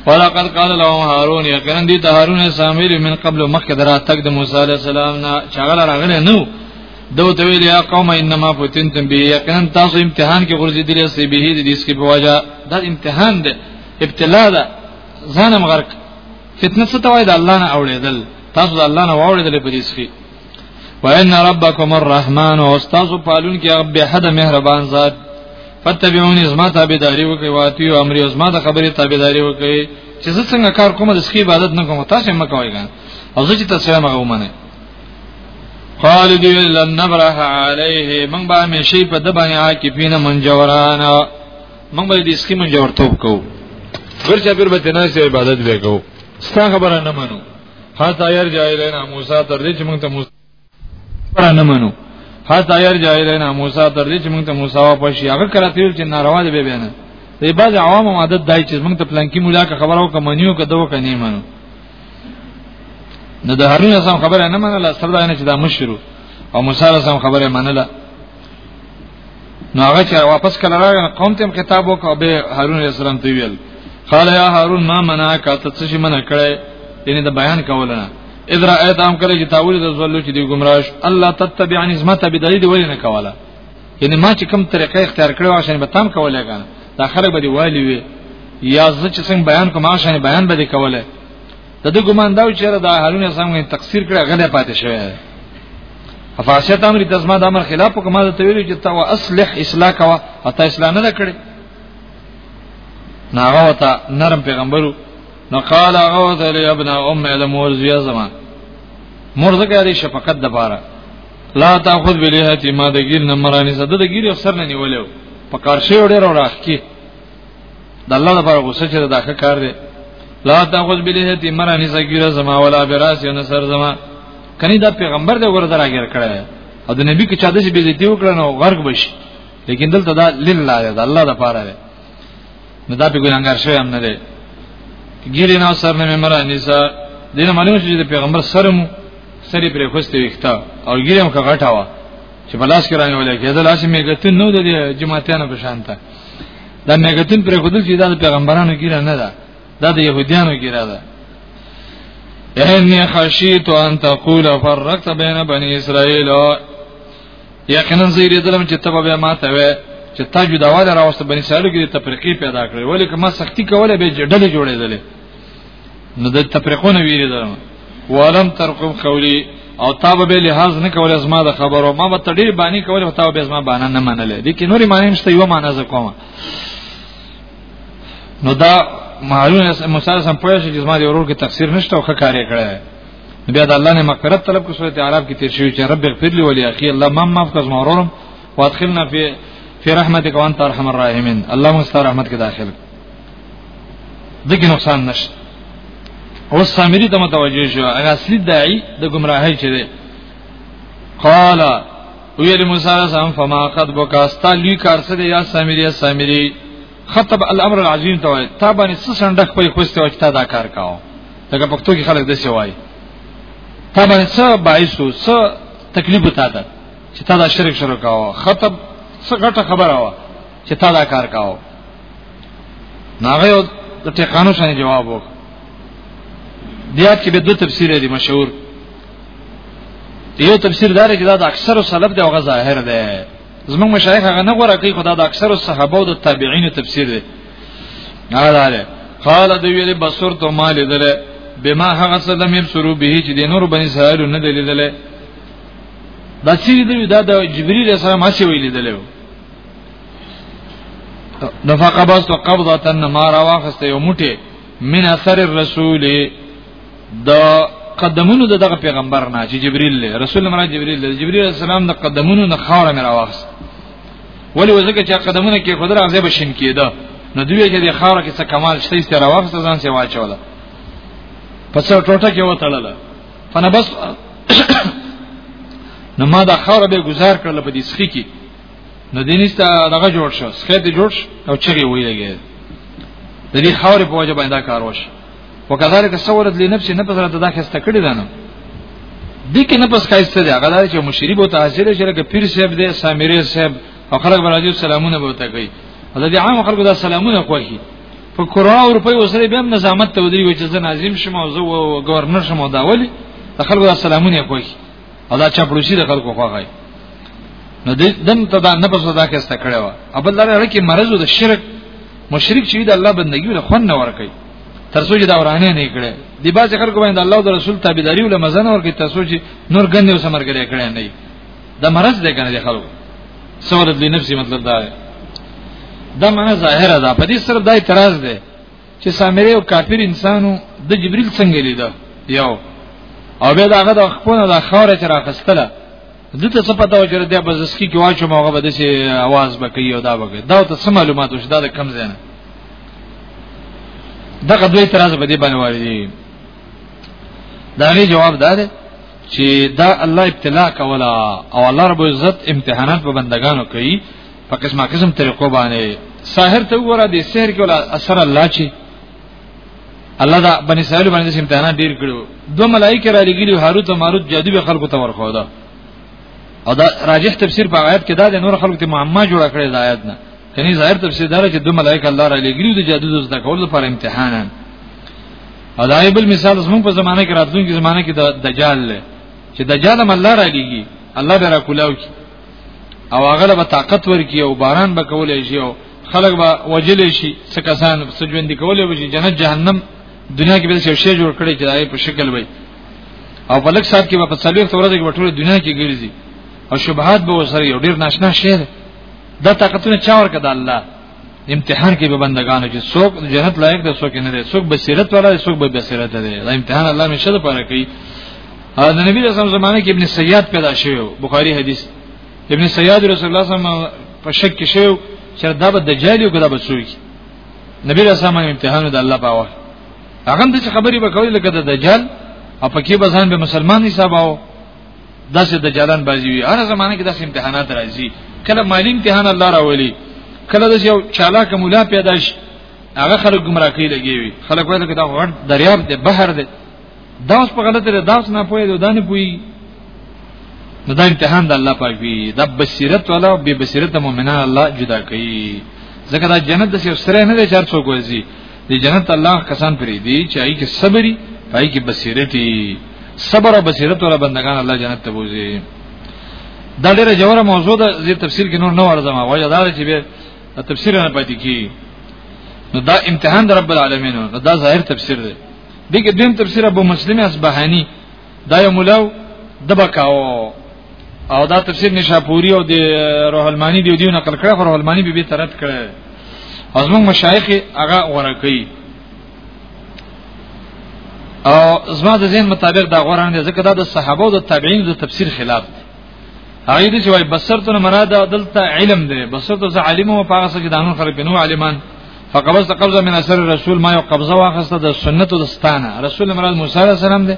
ولقد قال لهم هارون یقینا دي ته هارون علیه السلام ویل من قبل مخکې درا تک د موسی علیه السلام نه چاغل راغلی نو دو ته ویل یا قوم انما فتنتم به یقینا تاسو امتحان کې غورځې دي لسی به دې دې سکي په وجه دا امتحان دی ابتلا ده ځانم غرق فتنه څه ته وای د الله نه اوریدل تاسو د الله نه اوریدل په دې سفي وان ربکم الرحمن او استاذ پالون کې رب حد مهربان ذات فتبعونی زما تابعداري وکي واتی او امر زما د خبره تابعداري وکي چې زه څنګه کار کوم د سخي عبادت نه کوم تاسو مې کوی ګان او زه چې تاسو یې مغه ومنه قال دی لن نبرح علیه من با می شی په د باندې عاکفین منجوران موږ به دې سکیم جوړتوب کوو ورچا پیر به تناسي عبادت وکړو ستا خبره نه منو حتا ير جاهلینا موسی تر دې چې موږ ته موسی خبره نه منو حتا ير جاهلینا موسی تر دې چې موږ ته موسی واپس شي هغه کړه تیر چې ناروا دی به بیان دی بعض عوام عادت دای چې موږ ته پلان کې مولا کا خبرو کوم نیو کده وکني منو نو د هارون سم خبره نه منله سره دا نه چې دا مشرو او موسی سم خبره منله نو هغه چې واپس کله راغی قوم ته خطاب وکړ به هارون علیه السلام ته ویل قال یا هارون ما منع کا ته څه منع کړي یعنی د بیان کولنه اذ رأيت ام کله چې تاول د زلو چې دی گمراش الله تتبعني زمته بدلی دی ولې نه کوله یعنی ما چې کوم طریقه اختیار کړو عشان به تام کولای کنه دا خلک به دی والی وي یا زه چې څنګه بیان کوم عشان بیان به دی کوله د دې ګمان دا چې دا حالونه څنګه تقصیر کړه غنه پاتې شوی افاسیت امر د زما د امر خلاف کومه ته ویل چې تا واصلح اصلاح کوا اته اصلاح نه کړې ناغه وتا نرم پیغمبرو نو قال اعوذ لی ابن ام علمور زیا زمان مرزګه لري شفقت د بارا لا تاخذ بلیه تی ما د ګیر نه مرانی زده د ګیر افسر نه نیولیو په کار شی وړه راخ کی د الله لپاره غوسه چې دا ښه کار دی لا تاخذ بلیه تی مرانی زګیره زما ولا براس یو نصر زما کني دا پیغمبر دی ورته راګر کړی او د نبی کې چا د بی عزتی وکړ نو غرق بشي لیکن دلته دا لله دی دا الله د پاره دی نو دا په ګناګار شوی هم نه دی ګیره نو سر نه مرانی سره دینه معلومه چې د پیغمبر سره مو سری پر خوسته وخته او ګیره مو کغټاوه چې بلاس کرانه ولې کېدل اسی میګتون نو د جماعتانو په شانته دا میګتون پر خودل چې دا پیغمبرانو کې نه ده دا د يهوديانو کې را ده انی خشیت ان تقول فرقت بین بنی اسرائیل یقینا زیر دلم چې تبه به ما ته وې چې تا جداواله راوسته بنی اسرائیل کې تفریقی پیدا کړې ولی که ما سختی کوله به ډلې جوړېدلې نو د تفریقونه ویری ده ولم ترقم قولی او تا به لحاظ نه کول از ما د خبرو ما به تډیر باندې کول او تا به از ما باندې نه منل دي کې نوري معنی مشته یو معنی ز کوم نو دا معلومه مثال سم پوه شي چې ما دې ورور کې تفسیر نشته او ښه کاری کړی بیا د الله نه مغفرت طلب کو سورته عرب کې تیر شوی چې رب اغفر لي ولي اخي الله ما معاف کړه ما ورورم وادخلنا فی فی رحمتک وانت ارحم الراحمین الله مستر رحمت کې داخل دغه نقصان نشته او سامری ته متوجه شو هغه اصلي داعي د گمراهۍ چي دی قال ویل موسی علیہ السلام فما قد بکا استالی کار سره یا سامری یا سامری خطب الامر العظیم ته وای تا باندې څه سندخ په خوسته وخت دا کار کاو دغه پښتو کې خلک د څه وای تا باندې څه بایسو څه تکلیف وتا ده چې تا دا شرک شروع کاوه خطب څه غټه خبره وه چې تا دا کار کاو ناغه د ټکانو شان جواب وک بیا چې به دوه تفسیر دي مشهور یو تفسیر دار چې دا د اکثر سلف دی او غ ظاهر دی زمونږ مشایخ هغه نه غوړه کوي خدا د اکثر صحابه او د تابعین تفسیر دی هغه دار قال د ویل بصر تو مال دل بما هغه سلام ير شروع به چې د نور بني اسرائیل نه دلیدل دا چې دی دا د جبرئیل السلام هڅه ویل دلیو نفقه بس قبضه ما را واخست یو موټه من اثر الرسول د قدمونو د دغه پیغمبر نه چې جبريل له رسول الله مراد جبريل له جبريل السلام د قدمونو نه خاور مې راوخست ولی وځکه چې قدمونه کې خدای راځي به شین کېده نو دوی چې د خاور کې څه کمال شته است راوخست ځان سي واچوله پس ټوټه کې وتړله فنبس نو ما دا خاور به گزار کړل په دې سخی کې نو دینستا دغه جوړ شو سخه دې جوړ شو او چغي ویلګي د دې خاورې په وجه باندې کار وش وکذالک سورت لنفس نه پزره د داخسته کړی دانه دې کې نه پس کایسته دی هغه دار چې مشری بو تاثیر چې لکه پیر صاحب دې سامری صاحب او خلک براجو سلامونه بو ته کوي دا دې عام خلکو دا سلامونه کوي په کرا او روپي وسره به نظامت ته ودی وي چې زه ناظم شم او زه گورنر شم او دا ولي خلکو دا سلامونه کوي او دا چاپلوسی د خلکو خوغای نو دې دم ته دا نه پسو دا کېسته کړې و ابل لاره کې مرز د شرک مشرک چې د الله بندګي له خون نه ورکي ترڅو چې دا ورانه نه کړي دی باز خلکو باندې الله او رسول تابعداري ول مزنه ورکي ترڅو چې نور ګنې او سمر کړي کړي نه دا مرز دې کنه خلکو سورت لنفسي مطلب دا دا معنا ظاهره ده په دې سره دا اعتراض ده چې سامری یو کافر انسانو د جبريل څنګه لیدا یو او به داغه د خپل د خوره تر اخستله دته څه پته و چې د بزسکی کې واچو موغه به د سي आवाज بکې او دا بکې دا ته څه معلومات وشي دا د کم زنه دغه دوی تراز به دې باندې وایي دي دا غي جواب دار چې دا الله ابتلا کولا او الله رب عزت امتحانات په بندگانو کوي په قسمه قسم طریقو باندې ساحر ته وګوره د سحر کې ولا اثر الله چی الله دا بنی اسرائیل باندې امتحانات ډیر کړو دوه ملائکه را لګیلو هاروت او ماروت جادو به خلکو ته ورخو دا او دا راجح تفسیر په آیات کې دا د نور خلکو ته معما جوړ کړی دا آیات نه کني ظاهر تفسیر دا چې دوه ملائکه الله را لګیلو د جادو د زده کولو لپاره امتحانان او دا ایبل مثال زموږ په زمانه کې راتلونکي زمانه کې د دجال له چې دجال هم الله را لګي الله به را کولاو کی او هغه به طاقت ورکی او باران به کولای شي او خلک به وجلې شي څه کسان څه ژوند کولای به شي جنت جهنم دنیا کې به څه شی جوړ کړي چې دای په شکل وي او په لک سات کې به په څلور تورځ کې ټول دنیا کې ګرځي او شبهات به وسره یو ډیر ناشنا شی ده دا طاقتونه چا ورکړه د الله امتحان کې به بندگانو چې څوک جنت لایق ده څوک نه ده څوک بصیرت والا ده څوک به بصیرت ده دا امتحان الله مشه ده پاره کوي دا نبی رسول زمانه کې ابن سیاد پیدا شوی بخاری حدیث ابن سیاد رسول الله صلی الله علیه وسلم په شک کې شوی چې دا به دجال یو کړه به څوک نبی رسول الله امتحان ده الله پاوه هغه د خبرې به کوي لکه د دجال او پکې به ځان به مسلمان حساب آو داسې د جلان بازی وي هر زمانه کې داسې امتحانات راځي کله مالی امتحان الله راولي کله د یو چالاک مولا پیدا شي هغه خلک گمراه کوي لګي وي خلک وایي دا غړ دریاب دی بحر دی دا اوس په غلطه ده دا اوس نه پوي دا نه پوي نو دا امتحان د الله پاک وي د بصیرت والا او بے بصیرت مؤمنان الله جدا کوي ځکه دا جنت د سیو سره نه لري چار څوک وځي د جنت الله کسان پرې دي چې هغه کې صبري پای کې بصیرتي صبر او بصیرت ولا بندگان الله جنت ته بوزي دا ډیره جوړه موضوع ده زه تفسیر کې نور نه ورځم وایا دا چې به تفسیر نه پاتې کی نو دا امتحان در رب العالمین نو دا ظاهر تفسیر دی دغه دیم تفسیر ابو مسلم اصبهانی دا یو مولا د بکاو او دا تفسیر نشاپوری او د روح المانی دی دیو نقل کړه روح المانی به به ترت کړه ازمن مشایخ هغه غوړه کوي او زما د ذهن مطابق دا غوړان دي ځکه دا د صحابه او د تابعین د تفسیر خلاف دی هغه دې چې وای بصرتونه مراد دلته علم دی بصرت ز عالم او پاغه څخه دانو خلک نو عالمان فقبض قبضه من اثر رسول ما یو قبضه واخسته د سنت او د ستانه رسول مراد موسی علیہ السلام دی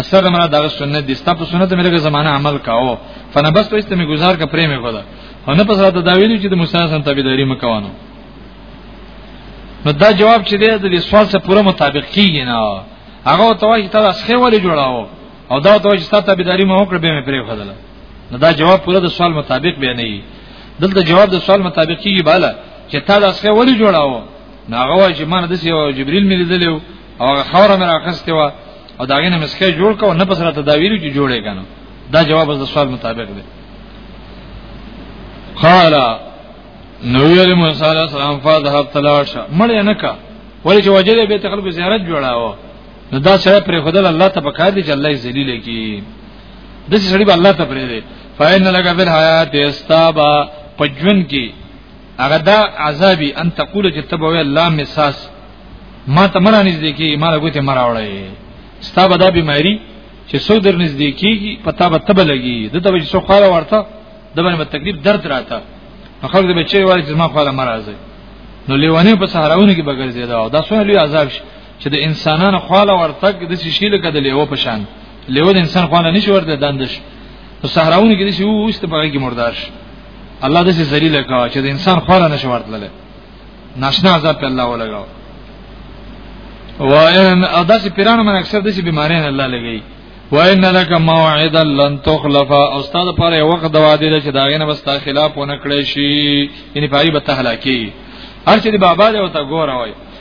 اثر مراد دغه سنت دي ستاسو په سنت مې زمانه عمل کاو فنبست وست می گزار کا پریم کودا هنه پس راته دا ویلو چې د موسی سره تابعداري مکوانو نو دا جواب چې دی د سوال سره پوره مطابق کیږي نه هغه ته وایي ته اسخه ولې جوړاو او دا ته وایي چې ستاسو تابعداري مو وکړه به مې پرې خدله نو دا جواب پوره د سوال مطابق به نه وي دلته جواب د سوال مطابق کیږي بالا چې تا دا څه ولې جوړاو ناغه وای چې مان د سیو جبريل مې لیدلو او خوره مې راخسته و او داغه نه مسکه جوړ کو نه پس را تداویلو چې جوړې کنه دا جواب د سوال مطابق دی قال نو ویل موسی علیہ السلام فذهب تلاشا مړ نه کا ولې چې وجلې به تقلب زیارت جوړاو نو دا سره پر خدای الله ته پکار دي چې الله یې ذلیل کی د سړي به الله ته پرې دی فاین لک فی الحیات استابا پجون کی هغه دا عذابی ان تقول چې تبوی الله مساس ما ته مرا نږدې کی ما له ګوته مرا وړی ستا به دا بیماری چې سو در نږدې کیږي پتا به تب لګي د ته به سو خاله ورته د باندې تکلیف درد راته نو خلک به چې وایي چې ما خاله مرزه نو لیوانه په صحراونه کې بغیر زیاده او دا سو لوی عذاب شي چې د انسانانو خاله ورته د شي لکه د لیو په شان لیو د انسان خوانه نشي ورته داندش په صحراونو کې دشي وو است په کې مردار شي الله دې ذلیل کا چې د انسان خوانه نشي ورتلله ناشنا عذاب په الله ولګاو وان اداس پیرانو من اکثر دشي بیماری نه الله لګي وان لك موعدا لن تخلف او استاد پر یو وخت د وعده چې داغه نه بس تا خلاف ونه کړی شي یعنی پای به تهلاکی هر چې بابا دې وته ګور وای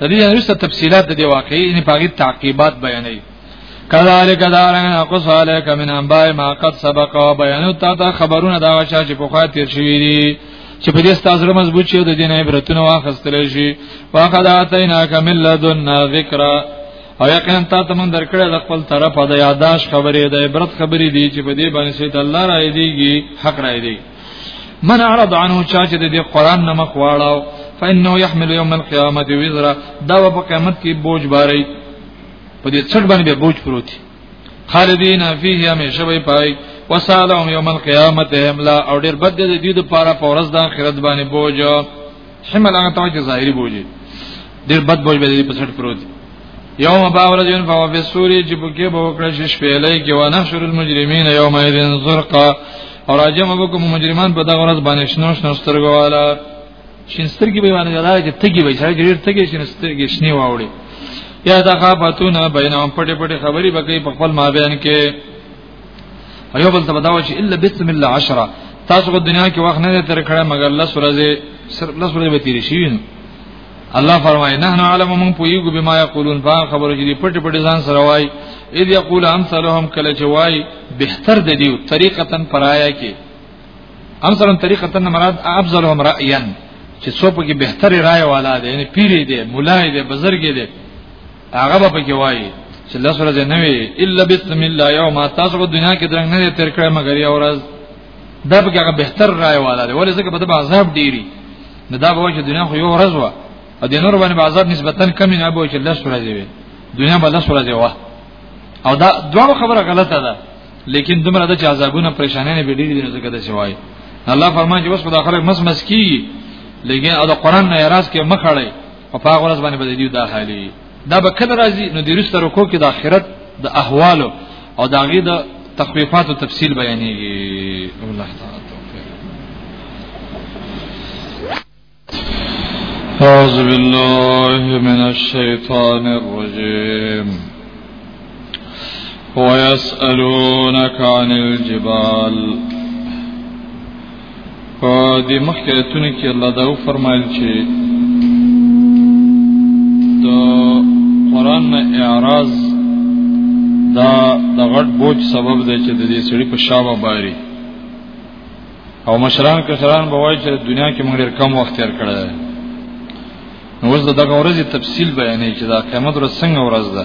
د دې انوسته تفصيلات د دې واقعي نه پاګي تعقیبات بیانې کذالک دارن اقص علیک من انباء ما قد سبق بیان تا ته خبرونه دا وشا چې په خوا تیر شوی دي چې په دې ستاسو سره مضبوط شي د دین عبرتونه واخستل شي واخذ اتینا کمل لدن ذکر او یقینا تا ته مون درکړه د خپل طرفه د یاداش خبرې د عبرت خبرې دي چې په دې باندې سید الله راځيږي حق راځيږي من اعرض عنه چا چې د قران نه مخ واړاو فانه يحمل يوم القيامه وزرا دا په قیامت کې بوج باري په دې څټ باندې بوج پروت خالدین فیه همیشه وي پای وسالهم یوم القیامت حملا او ډیر بد دي د پاره په ورځ د آخرت باندې بوج حمل هغه توجه ظاهري بوجي ډیر بد بوج به دې په سټ پروت یوم باور جن فو فی سوری چې په کې به وکړه چې شپېلې کې ونحشر المجرمین یوم اذن زرقا او راجم وکم مجرمان په دغه ورځ باندې شنو شنو سترګو والا شین سترګي به باندې راځي چې تګي وي چې ډیر تګي شین سترګي شنی واوړي یا دا خافتون بینهم پټي پټي خبري بګي په خپل مابین کې ایو بل ته بداو چې الا بسم الله عشرہ تاسو په دنیا کې وخت نه تر کړه مګر الله سورځه صرف الله سورځه به تیر شي نو الله فرمایي نه نه عالم مون پویګو بما یقولون په خبرو چې پټ پټ ځان سره وای اذ یقول امثلهم کله چې وای بهتر د دیو طریقتن پرایا کې امثلهم طریقتن مراد افضلهم رایا چې څوک کې بهتر رائے والا دی یعنی پیری دی مولای دی بزرګ دی هغه به پکې وایي چې لس ورځې نه وي الا بسم الله یوم تاسو په دنیا کې درنګ نه تیر کړی مګر یو ورځ دا به هغه بهتر رائے والا دی ولې ځکه په دغه عذاب ډیری نه دا به چې دنیا خو یو ورځ و او د نور باندې عذاب نسبتا کم نه به چې لس ورځې وي دنیا به لس ورځې و او دا دوه خبره غلطه ده لیکن دومره د عذابونو پریشانې نه ډیری دي ځکه دا چې وایي الله فرمایي چې اوس په داخله مس مس کی لیکن او د قران نه راز کې مخړی او په هغه ورځ باندې به دې دا حالي دا به کله راځي نو د رسته رکو کې د آخرت د احوالو او د هغه د تخویفات او تفصیل بیانېږي الله تعالی أعوذ بالله من الشيطان الرجيم ويسألونك عن الجبال په دې مخکې آیتونه کې الله دا فرمایل چې د قران نه اعراض دا د غټ بوج سبب دی چې د دې سړي په شابه باري او مشران کسران به وایي چې دنیا کې موږ ډېر کم وخت تیر کړی دی نو اوس دغه ورځې تفصیل بیانې چې دا قیامت ورځ څنګه ورځ ده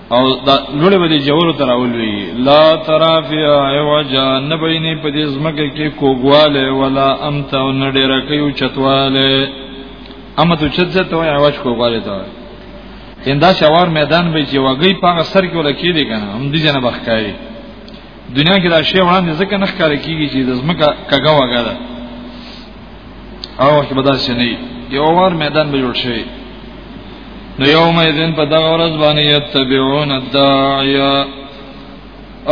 او دا لوړې به دې جوړو تر اولوي لا ترا فی عوجا نه بینې په دې زمکه کې کوګواله ولا امت او نه ډېر کيو چتواله امت چت چت وای عوج کوګواله تا اندا شوار میدان به چې وګي په سر کې ولا کې دي کنه هم دې جن بخکاری دنیا کې دا شی وړاندې ځکه نه ښکار کیږي چې د زمکه کګه وګاله او چې بداسې نه یو وار میدان به جوړ شي نو یوم اذن په دغه ورځ باندې یتبعون الداعیا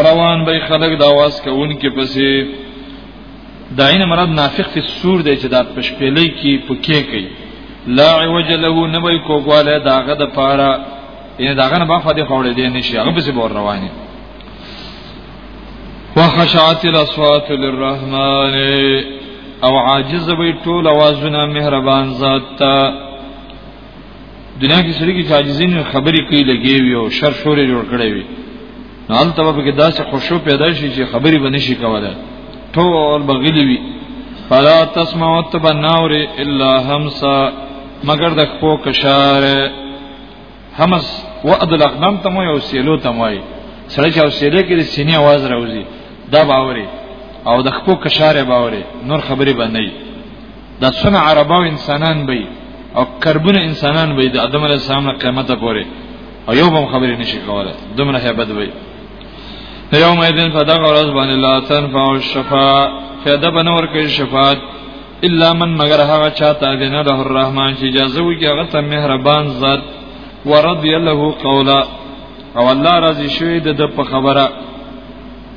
روان به خلک د आवाज کوونکې پسې داینه مراد نافق فی السور دی چې دا پشپېلې کې پکې کوي لا عوج له نه وي کوواله داغه د پاره یعنی داغه نه بافه دی خوړې دی نشي هغه به سي بور رواني وخشعت الاصوات للرحمن او عاجز وي ټول اوازونه مهربان ذات ته دنیا کې سړي کې عاجزین خبرې کوي لګي وي او شر شورې جوړ کړي وي نو هلته به کې داسې خوشو پیدا شي چې خبرې به نشي کولای ټول بغلی وي فلا تسمع وتبناور الا همسا مگر د خپو کشاره همس وعد الاقدام ته مو یو سیلو ته مو سره چې او سیلې کې د سینې आवाज راوځي دا باوري او د خپل کشاره باوري نور خبرې باندې دا څنګه عربو انسانان به او کربونه انسانان به د ادم علی السلام نه قیامت پورې او یو هم خبرې نشي کوله دومره hebat به یوم ایدن فدغ ورځ باندې لا تنفع الشفاء فیدا بنور کې شفاعت الا من مگر هغه چاته دینه له الرحمن چې اجازه وکي هغه ته مهربان ذات ورضی له قولا او الله راضي شوی د په خبره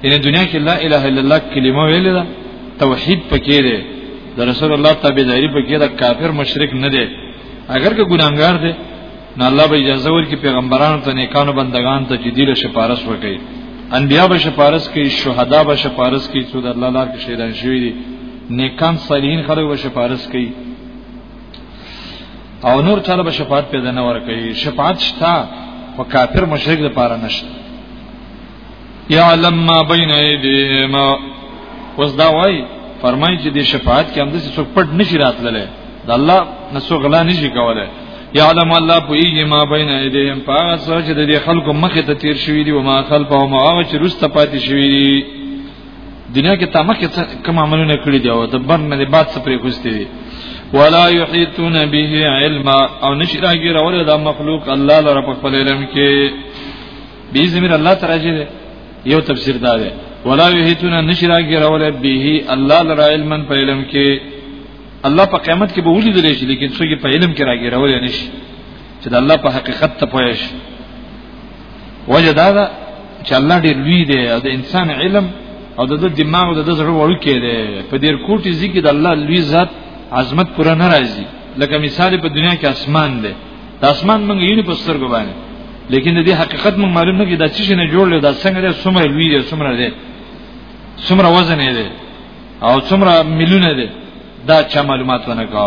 ان دنیا کې لا اله الا الله کلمه ویل ده توحید پکې ده د رسول الله تابعداري پکې ده کافر مشرک نه ده اگر که ګناګار ده نو الله به اجازه ورکړي پیغمبرانو ته نیکانو بندگان ته چې دیله شپارس وکړي انبیا به شپارس کوي شهدا به شپارس کوي څو د الله لار کې شهیدان شوی دي نیکان صالحین خلک به شفارس کوي او نور چاله به شفاعت پیدا نه ورکوي شفاعت شتا او کافر مشرک لپاره نشته یعلم ما بین ایدیهم اوس دا وای فرمای چې د شفاعت کې هم د څوک پټ نشي راتللی د الله نسو غلا نشي کولای یعلم الله پویږي ما بین ایدیهم پاغه سوچ د دې خلکو مخه ته تیر شوی دی او ما خلفهم هغه چې رسته پاتې شوی دی دنیا کې تامه کې کوم عملونه کړی دی او د بر نه د باد څخه پریخستی دی ولا یحیتون به علما او نشراګی راول دا مخلوق الله لره په خپل علم کې به زمير الله تراجه دی یو تفسیر دا دی ولا یحیتون نشراګی راول به الله لره علما په علم کې الله په قیامت کې به وجود لري لیکن څوګي په علم کې راګی راول نشي چې د الله په حقیقت ته پوهیږي وجه دا ده چې الله ډېر لوی دی او د انسان علم او د دماغ او د زړه وړو کې دی په ډېر کوټي ځکه د الله لوی ذات عظمت پوره نه راځي لکه مثال په دنیا کې اسمان دی د اسمان موږ یې په سترګو باندې لیکن د دې حقیقت موږ معلوم نه کی دا چې نه جوړل دا څنګه دی څومره لوی دی څومره دی څومره وزن دی او څومره ملیونه دي دا چا معلومات ونه کا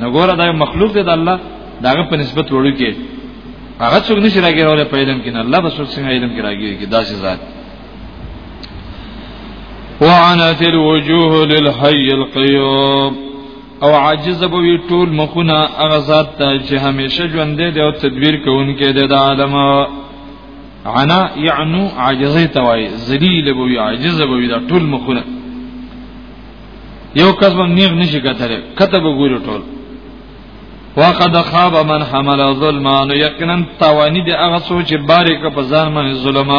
نو ګوره دا مخلوق دی د الله داغه په نسبت وړو کې هغه څوک نشي راګیرول په علم کې نه الله بس څنګه علم کې راګیږي کې داسې ذات وعنت الوجوه للحي القيوم او عاجز به وی ټول مخونه هغه ذات ته چې همیشه ژوند دی او تدبیر کوونکی دی د عالمه عنا یعنو عاجزه توای ذلیل بوی عاجز بوی دا ټول مخونه یو کس باندې نیغ نشي کتره کته به ګوري ټول وقد خاب من حمل ظلما نو یقینا توانی دی هغه سوچ بارې ک په ځان باندې ظلم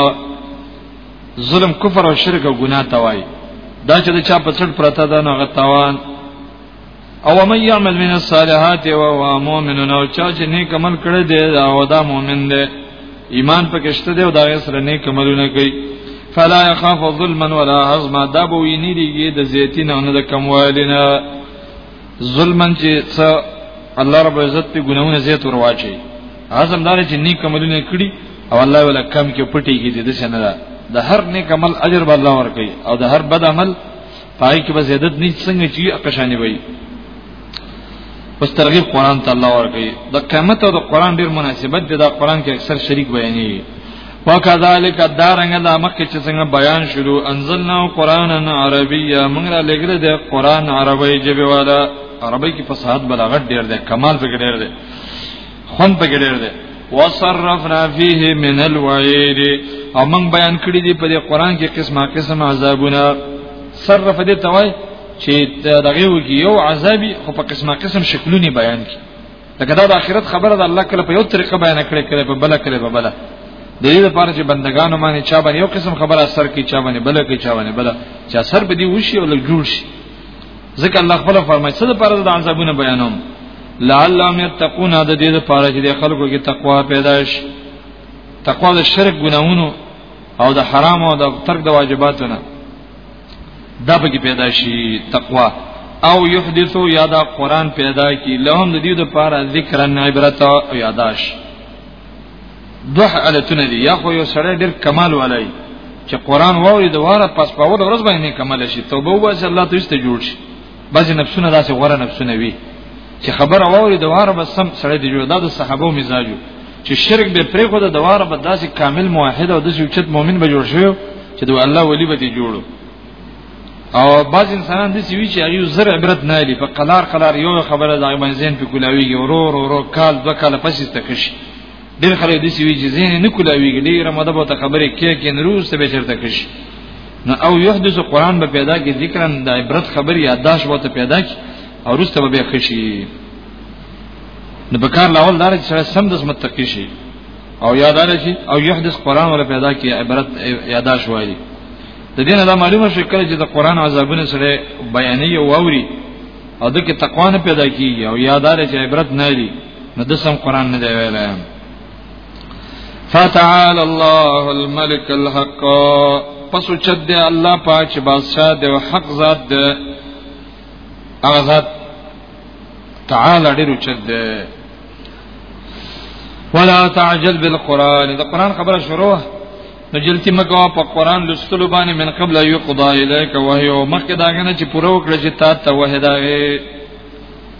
ظلم کفر او شرک او ګناه توای دا چې د چا په څړ پرته ده نو هغه توان او من يعمل من الصالحات وهو مؤمن او چا چې نیک عمل کړی دی او دا مؤمن دی ایمان پکې شته دی او دا سره نیک عملونه کوي فلا يخاف ظلما ولا هضما دا به ویني دیږي د زیتین او نه د کموالینا ظلمن چې څه الله رب عزت په ګناونه زیات ورواچي اعظم دار چې نیک عملونه کړی او الله ولا کم کې پټي کې دي د سنه ده د هر نیک عمل اجر به الله ورکړي او د هر بد عمل پای کې به زیادت نه څنګه چې اقشانی وي پس ترغیب قران ته الله ورکړي د قیامت او د قران ډیر مناسبت دی دا قران کې اکثر شریک بیانې وکذالک دارنګ د مکه چې څنګه بیان شلو انزلنا قرانا عربیا موږ را لګره د قران عربی ژبه والا عربی کې فصاحت بلاغت ډیر دی کمال پکې ډیر دی خوند پکې ډېر دی وصرفنا فيه من الوعيد او موږ بیان کړی دی په دې قران کې قسمه قسم عذابونه صرف دې توای چې دغه وږي یو عذابي خو په قسمه قسم شکلونه بیان کړي لکه دا د آخرت خبره ده الله کله په یو طریقه بیان کړي کله په بل کله په بل د دې لپاره چې بندگانو باندې چا باندې یو قسم خبره اثر کوي چا باندې بل کوي چا باندې بل چې اثر به دې وشي او لږ جوړ شي ځکه الله خپل فرمایي څه د پاره د عذابونه بیانوم لعلهم یتقون د دې لپاره چې د خلکو کې تقوا پیدا شي تقوا د شرک ګناونو او د حرام او د ترک د واجباتو نه دا به کې پیدا شي تقوا او یحدثو یا دا قران پیدا کی لهم د دې لپاره ذکرن عبرت او یاداش دوه حالتونه دي یا خو یو سړی ډیر کمال ولای چې قران ووري د واره پس په اول ورځ باندې کمال شي توبه واسه الله ته ایسته جوړ شي بعضی نفسونه داسې غوره نفسونه وي چې خبره ووري د واره بس سم سړی دی جوړ دا د صحابه مزاجو چې شرک به پرې خو د دواره به داسې کامل موحد او د شوچت مؤمن به جوړ شي چې د الله ولی به جوړو او بعض انسانان د سوي چې یو زر عبرت نه لري په قلار قلار یو خبره د ایمان زین په کولاویږي ورو ورو ورو کال دوه کال پسې تکش ډیر خلک د سوي چې زین نه کولاویږي ډیر مده به خبره کې کې نروز ته به چرته کش نو او یحدث قران به پیدا کې ذکرن د عبرت خبر یادداشت وته پیدا کی او رسته به خشي نو په کار لاول دار چې سره سم د متقی شي او یادار شي او یحدث قران ولا پیدا کی عبرت یادداشت وایي د دې نه معلومه شو کله چې د قران عذابونه سره بیانې او اوري او د کې تقوا نه پیدا کیږي او یادار چې عبرت نه لري نو د سم قران نه دی ویلای فتعال الله الملك الحق پس چد دی الله پاک چې بادشاہ دی او حق ذات دی هغه ذات تعالی ډیر چد دی ولا تعجل بالقران دا قران خبره شروع نو جلتی مکوا په قران لستلو باندې من قبل یو قضا الیک وحی او مخکې داغه نه چې پوره وکړه چې تا ته وحی داغه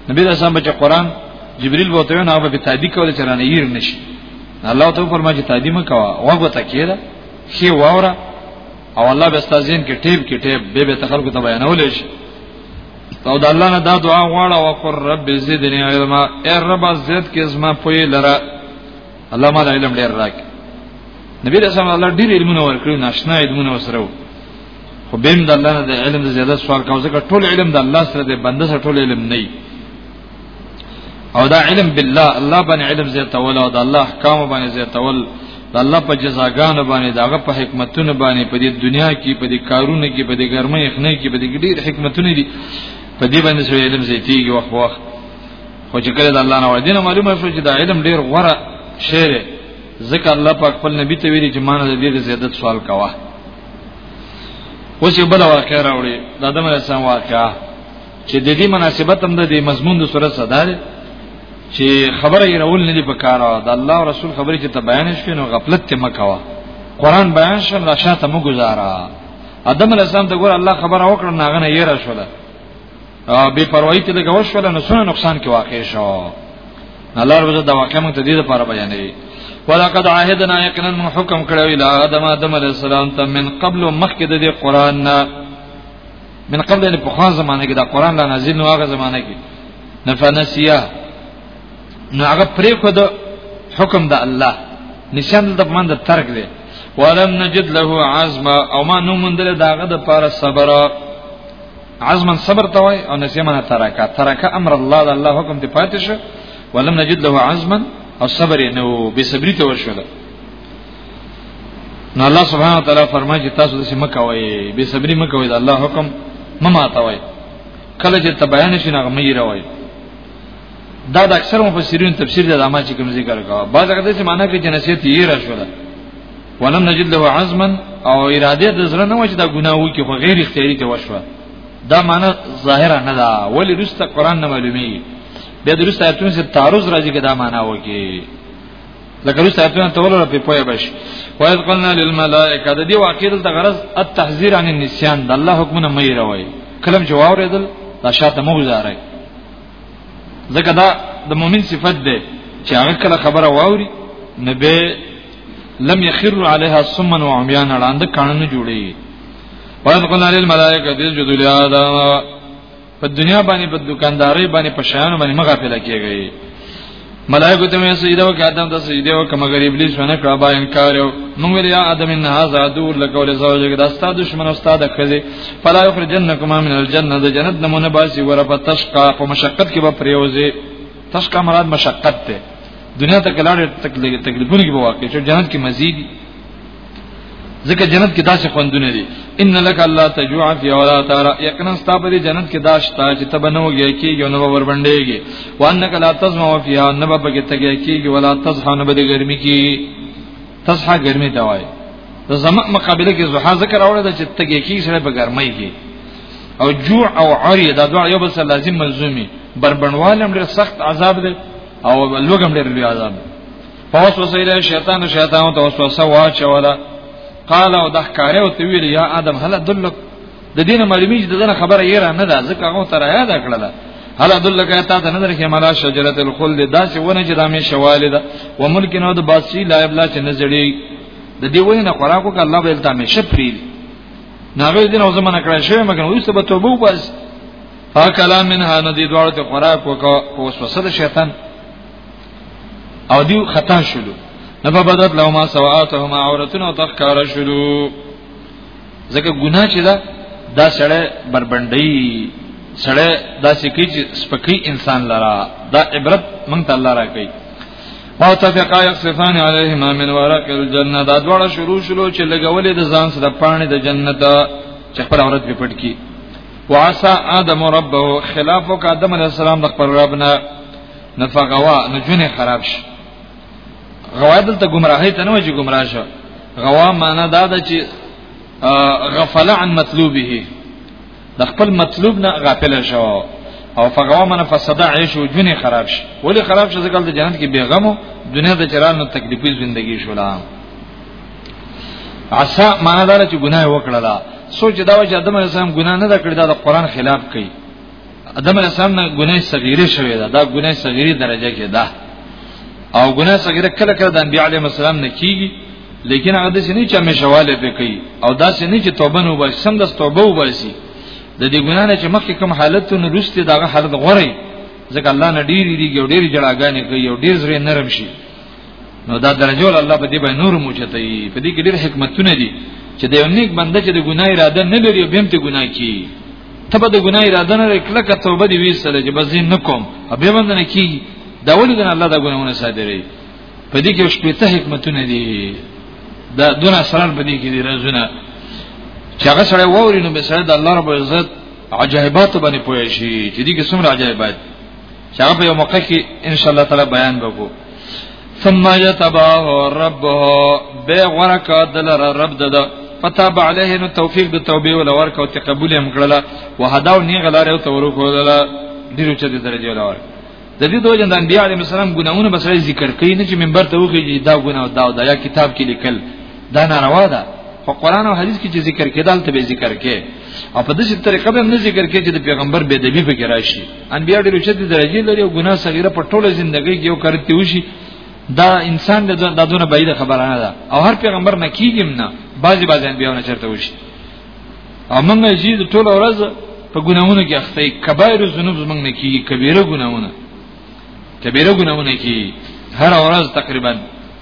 نبی رسول الله چې قران جبريل وته نه به تادی کوله چې رانه یې نشي الله ته فرمایي چې تادی مکوا وغه ته کېره خي واوره او الله به استاذین کې ټیب کې ټیب به به تخلق ته بیانول شي او د الله نه دا دعا غواړه او قر رب زدنی علما اے رب زد کې زما پوی لره الله مال علم ډیر راک نبی رسول الله ډیر علمونه ورکړي ناشنا علمونه وسره خو بیم د الله نه د علم زیاده سوال کاوه ځکه ټول علم د الله سره دی بنده سره ټول علم نه او دا علم بالله الله باندې علم زیاتول او د الله احکام باندې زیاتول د الله په جزاګانو باندې داغه په حکمتونو باندې په دې دنیا کې په دې کارونو کې په دې ګرمۍ خنه کې په دې ډېر حکمتونه دي په دې باندې سوی علم زیاتیږي وخت وخت خو چې کله د الله نه وعده معلومه شو چې دا علم ډیر غوره شی دی ځکه الله پاک خپل نبی ته ویلي چې ما نه دې زیادت سوال کاوه اوس یو بل واقع راوړي د آدم علیه السلام واقعا چې د دې مناسبت هم د مضمون د سورې صدا ده چې خبره یې راول نه دی په کار او د الله او رسول خبرې چې ته بیان شې نو غفلت ته مکوا قران بیان شول راشه ته مو گزارا آدم علیه السلام ته ګور الله خبره وکړه ناغه نه یې را شوله بے پروايي ته لګول شو نو سونه نقصان کې واقع شو الله رب عزت دا واقع موږ ته دې لپاره بیانوي ولقد عهدنا یقینا من حکم کړو اله ادم ادم علی السلام ته من قبل مخکې د دې قران نه من قبل ان په خاص زمانه کې دا قران لا نازل نو هغه زمانه کې نفنسیا نو هغه پرې خو د حکم د الله نشان د من د ترک دی ولم نجد له عزم او ما نو مندل داغه د پاره صبر عزما صبر ته وای او نسیمنه ترکا ترکا امر الله د الله حکم دی پاتې شو ولم نجد له عزما او صبر نو به صبري ته ورشو ده نو الله سبحانه وتعالى فرمایي چې تاسو د سیمه کوي به صبري مکوي د الله حکم مما تا وای کله چې تبیان شي نه غمي راوي دا د اکثر مفسرین تفسیر د عامه چې کوم ذکر کاوه بعض هغه د معنی کې جنسیت یې را شو ده ولم نجد له عزما او اراده د زړه نه وجه دا ګناه وو کې خو غیر اختیاري ته وشوه دا معنی ظاهره نه ده ولی رسته قران نه معلومي بیا د رسته ایتونو سره تعارض راځي کې دا معنی وو کې لکه رسته ایتونو ته ولر په پوهه بش وایذ قلنا للملائکه د دې واقع د غرض التحذير عن النسيان د الله حکم نه مې راوي کلم جواب ردل دا شاته مو گزارای ځکه دا د مؤمن صفت ده چې هغه کله خبره واوري نبي لم يخر عليها صما وعميانا لاند کانه جوړي وایذ قلنا للملائکه اسجدوا لآدم په دنیا باندې په دکانداري باندې په شیانو باندې مغه پیدا کیږي ملائکه ته مې سجده وکړه آدم ته سجده وکړه مګر ابلیس ونه کړ با انکار یو موږ ویل یا آدم ان هاذا دور لکول زوجه دا ستاسو دشمن او ستاسو خزي فلا یخرجنکما من الجنه د جنت نمونه باسي ورپه تشقا په مشقت کې به پریوزي تشقا مراد مشقت ته دنیا ته کلاړ تکلیف تکلیفونه کې واقع شو جنت کې مزید ځکه جنت کې داسې خوندونه دي ان لك الله تجوع في ولا ترى یقینا ستا په جنت کې داش تا چې تبنوږي کې یو نو ور باندېږي وانك لا تزمع فيها نو په کې تګي کې ولا تزحا نو به ګرمي کې تزحا ګرمي دا وای د زمع مقابله کې زحا ذکر اورل د چې تګي کې سره په ګرمۍ کې او جوع او عری دا دوه یو بل سره لازم ملزومي بربنوالم ډېر سخت عذاب دی او لوګم ډېر لوی عذاب پوس وسیله شیطان شیطان ته وسوسه واچوله قال او دحکاره او تویل یا ادم هل دلک د دین معلومی چې دغه خبره یې را نه ده ځکه هغه تر یاد کړل هل دلک ایتا ته نظر کې ملا شجره الخلد داسې ونه چې دامه شواله ده و ملک نو د باسی لا ابلا چې نزړي د دې وینه خوراکو ک الله به التامه شپری ناغه دین او زمانه کړی شوی مګر وسبه توبه وبس فاکلا منها نو دې دواړو ته خوراک وکاو په وسوسه د شیطان او دیو خطا شلو نبا بدت لهما سوآتهما عورتنا تخکار شلو ځکه ګناه چې دا دا سړی بربندۍ سړی دا سکی چې سپکی انسان لرا دا عبرت مونږ ته الله راکړي متفقا یقصفان علیهما من ورق الجنه دا دواړه شروع شلو چې لګولې د ځان سره پانی د جنت چې خپل عورت په پټ کی وعسى ادم ربه خلاف وک ادم علی السلام د خپل رب نه نفغوا نجونه خراب شي غوا دلته گمراهی ته نه وجه گمراه شو غوا معنا دا ده چې غفل عن مطلوبه د خپل مطلوب نه غافل شو او فغوا من فسد عيش او جنې خراب شي ولی خراب شي ځکه د جنت کې بیغمو دنیا د چرانو تکلیفي ژوندۍ شولا عسا معنا دا چې ګناه وکړه دا سوچ دا چې ادم علیه السلام ګناه نه کړی دا د قران خلاف کوي ادم علیه السلام نه ګناه صغیره شوې ده دا ګناه صغیره درجه کې ده او ګناه صغیره کله کله د انبیاء علیهم السلام نه کیږي لیکن هغه د سینې چې مشواله پې کوي او دا سینې چې توبه نه وباسي سم د توبه وباسي د دې ګناه نه چې مخکې کوم حالتونه رسته دغه حالت غوري ځکه الله نه ډېری دي او ډېری جړاګانې کوي او ډېر زری نرم شي نو دا درجه ول الله په دې باندې نور موجته وي په دې کې ډېر حکمتونه دي چې د یو نیک بنده چې د ګناه اراده نه لري به هم ته ګناه کوي ته به د ګناه اراده نه لري کله که توبه دی ویسره چې بس نه کوم به باندې نه کی دا ولې د الله د ګناهونو صادري په دې کې شپږ ته حکمتونه دي دا دون اسرار په دې کې دي رازونه چې هغه سره ووري نو به سره د الله رب عزت عجایبات باندې پوي شي چې دې کې څومره عجایبات چې هغه په یو موقع کې ان شاء الله تعالی بیان وکړو ثم يتبعه ربه به ورک دلر رب دد فتاب عليه نو توفیق د توبې ول ورک او تقبل هم کړل او هداو نه غلار او تورو کول ډیرو چته درجه ول ورک د دې دوه جن انبیاء علیهم السلام ګناونه بس ذکر کوي نه چې منبر ته وږي دا ګناه دا دا یا کتاب کې لیکل دا ناروا ده خو قران او حدیث کې چې ذکر کېدل ته به ذکر کې او په دې طریقه به هم نه ذکر کې چې د پیغمبر به دبی فکر راشي انبیا ډېر چې د درجه لري او ګناه صغیره په ټوله ژوندۍ کې یو کرتی وشي دا انسان د دونه بعید خبره نه ده او هر پیغمبر نه کیږم نه بعضی بعضی انبیا نه چرته وشي او موږ یې د ټوله ورځ په ګناونو کې اخته کبایر ذنوب موږ نه کیږي کبیره ګناونه کبیره ګناونه کې هر ورځ تقریبا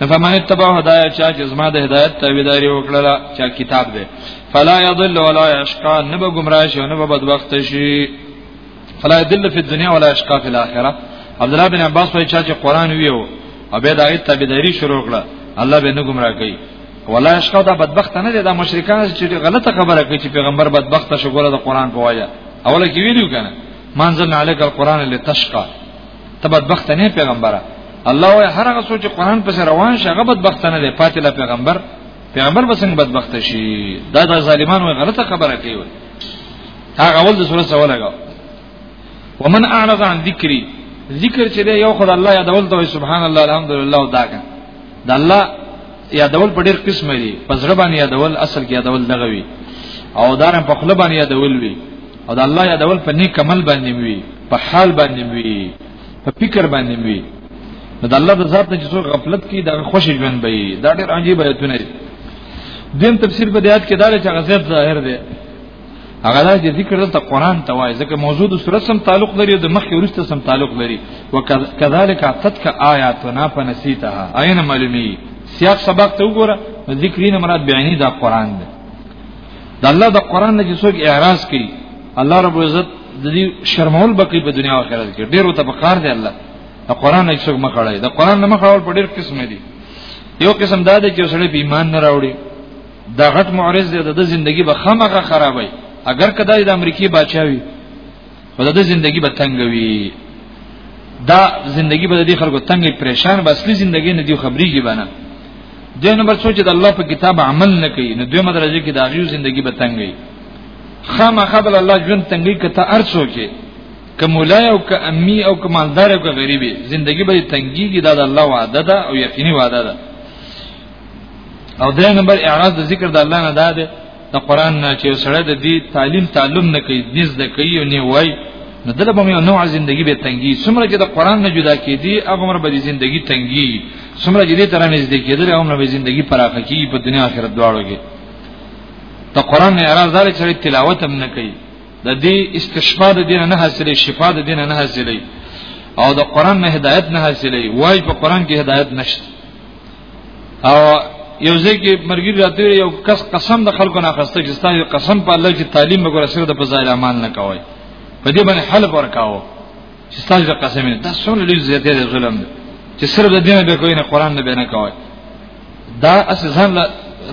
فمن اتبع هدايا چا چې زما د هدایت تابعداري وکړه چا کتاب دی فلا يضل ولا يشقى نه به گمراه شي نه به بدبخت شي فلا يضل في الدنيا ولا يشقى في الاخره عبد الله بن عباس وایي چې قرآن ویو او به دغه تابعداري شروع کړه الله به نه گمراه کوي ولا يشقى دا بدبخت نه دي دا مشرکان چې غلطه خبره کوي چې پیغمبر بدبخت شو ګوره د قرآن په وایي اوله کې ویلو کنه منزل عليك القرآن لتشقى ته بدبخت نه پیغمبره الله وای هر هغه سوچ قرآن پس روان شغه بدبخت نه دی پاتې لا پیغمبر پیغمبر به څنګه بدبخت شي دا د ظالمانو غلطه خبره کوي هغه ول د سورې سره لګاو ومن اعرض عن ذکری ذکر چې دی یو خدای الله یادول ته سبحان الله الحمدلله دا که د الله یادول په ډېر قسم دي په زړه باندې یادول اصل کې یادول دغه وي او دارم په خله باندې یادول وي او د الله یادول په نیک عمل باندې وي په حال باندې وي په فکر باندې وي نو د الله د ذات نه چې څو غفلت کی دا خوشی ژوند به دا ډېر عجیب ایتونه دي دیم تفسیر په دیات کې دا چې غزیت ظاهر دی هغه دا چې ذکر دلته قران ته وایي ځکه موضوع د سورۃ سم تعلق لري او د مخکې ورسته سم تعلق لري وکذالک تتک آیاتنا فنسیتها عین معلومی سیاق سبق ته وګوره ذکرین مراد بیانی دا قران دی د الله د قران نه چې څوک اعتراض کوي الله رب عزت د دې شرمول بقي په دنیا او آخرت کې ډیرو ته بقار دی الله د قران نه څوک مخړای د قران نه مخړول په ډیر قسم دي یو قسم دا دی چې سړی په ایمان نه راوړي دا غټ معرض دی د زندگی به خامخه خرابوي اگر کدا د امریکای بچاوي خو د زندگی به تنګوي دا زندگی به د خلکو تنګي پریشان به اصلي زندگی نه دی خبريږي بنه د نمبر څو چې د الله په کتاب عمل نه کوي نو دویمه درجه کې د هغه زندگی به تنګي خامخه د الله ژوند تنګي کته ارڅو کې کمولای او ک امی او کمالدار او ک غریبي زندگی به تنګيږي دا د الله وعده ده او یقیني وعده ده او درې نمبر اعراض د ذکر د الله نه ده د قران نه چې سره د دې تعلیم تعلم نه کوي نس د کوي او نه وای نو دله به یو نوع ژوندۍ به تنګي څومره چې د قران نه جدا کیدی هغه عمر به ژوندۍ تنګي څومره چې دې تر نه زده کیدل عمر به ژوندۍ پراخه کیږي په دنیا آخرت دواړو کې د قران نه اعراض دار چې تلاوت هم نه کوي د دې استشفاء د دین نه حاصلې شفاء د دین نه حاصلې او د قران نه هدایت نه حاصلې وای په قران کې هدایت نشته او یو ځکه مرګی راته یو کس قسم د خلکو نه خسته چې ستاسو قسم په الله چې تعلیم وګوره سره د فضایل امان نه کوي په دې باندې حل ورکاو چې ستاسو قسم نه دا څونه لوی زیاته دی ظلم دی چې سره د دین به کوی نه قران نه به نه کوي دا اساسا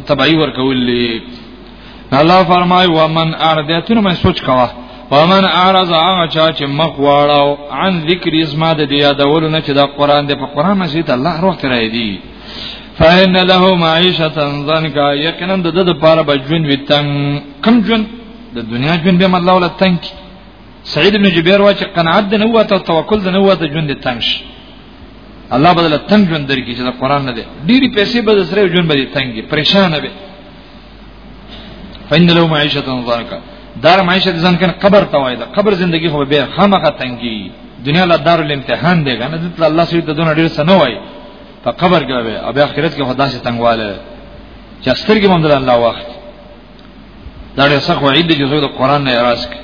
تبعی ورکول الله فرمای و من اردتون مې سوچ کوا ومن اعرض عن چا چې مخ واړاو عن ذکر اسما د یادولو نه چې دا قران د په قران مسجد الله روح ترې دی فإن له معيشة ضنكا یقینا د د لپاره به ژوند وتن کم ژوند د دنیا ژوند به الله ولا تنک سعید بن جبیر واچ قناعت د نوو ته توکل د نوو ته ژوند تنګ شي الله بدل تنگ ژوند درکې چې د قران نه دی ډېری پیسې به سره ژوند به تنګي پریشان به فإن له معيشة ضنكا دار معيشة ضنکا قبر توای دا قبر زندگی خو به خامخه تنګي دنیا لا دار الامتحان دی کنه د الله سوی د دون ډیر سنو وای په قبر کې به او آخرت کې خدا سي تنګواله چې سترګې مونږ الله وخت دا ډېر سخت وعید دی چې د قران نه راز کې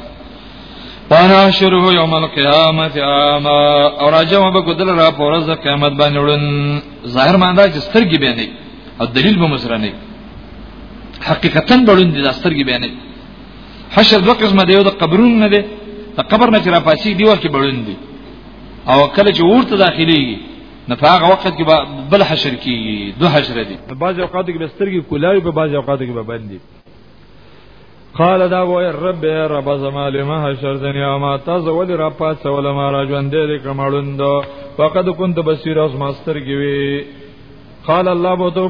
وانا شروع یوم القیامت اما او راجم به ګدل را پورز قیامت باندې وړن ظاهر ماندا چې سترګې به نه او دلیل به مسره نه حقیقتا بلوند دي داسترګي بیان نه حشر دوه قسمه دی یو د قبرون نه دی د قبر نه چې را پاسي دی وخت بلوند دي او کله چې ورته داخليږي نه په هغه وخت کې بل حشر کې دوه حشر دي بعض اوقات کې بسترګي کولاوي په بعض اوقات کې به بندي قال دا وای رب رب زما لما حشر دنیا ما تاسو ول را پات ول ما را ژوند دې کمړوند فقد كنت بصير از ماستر گیوی قال الله بو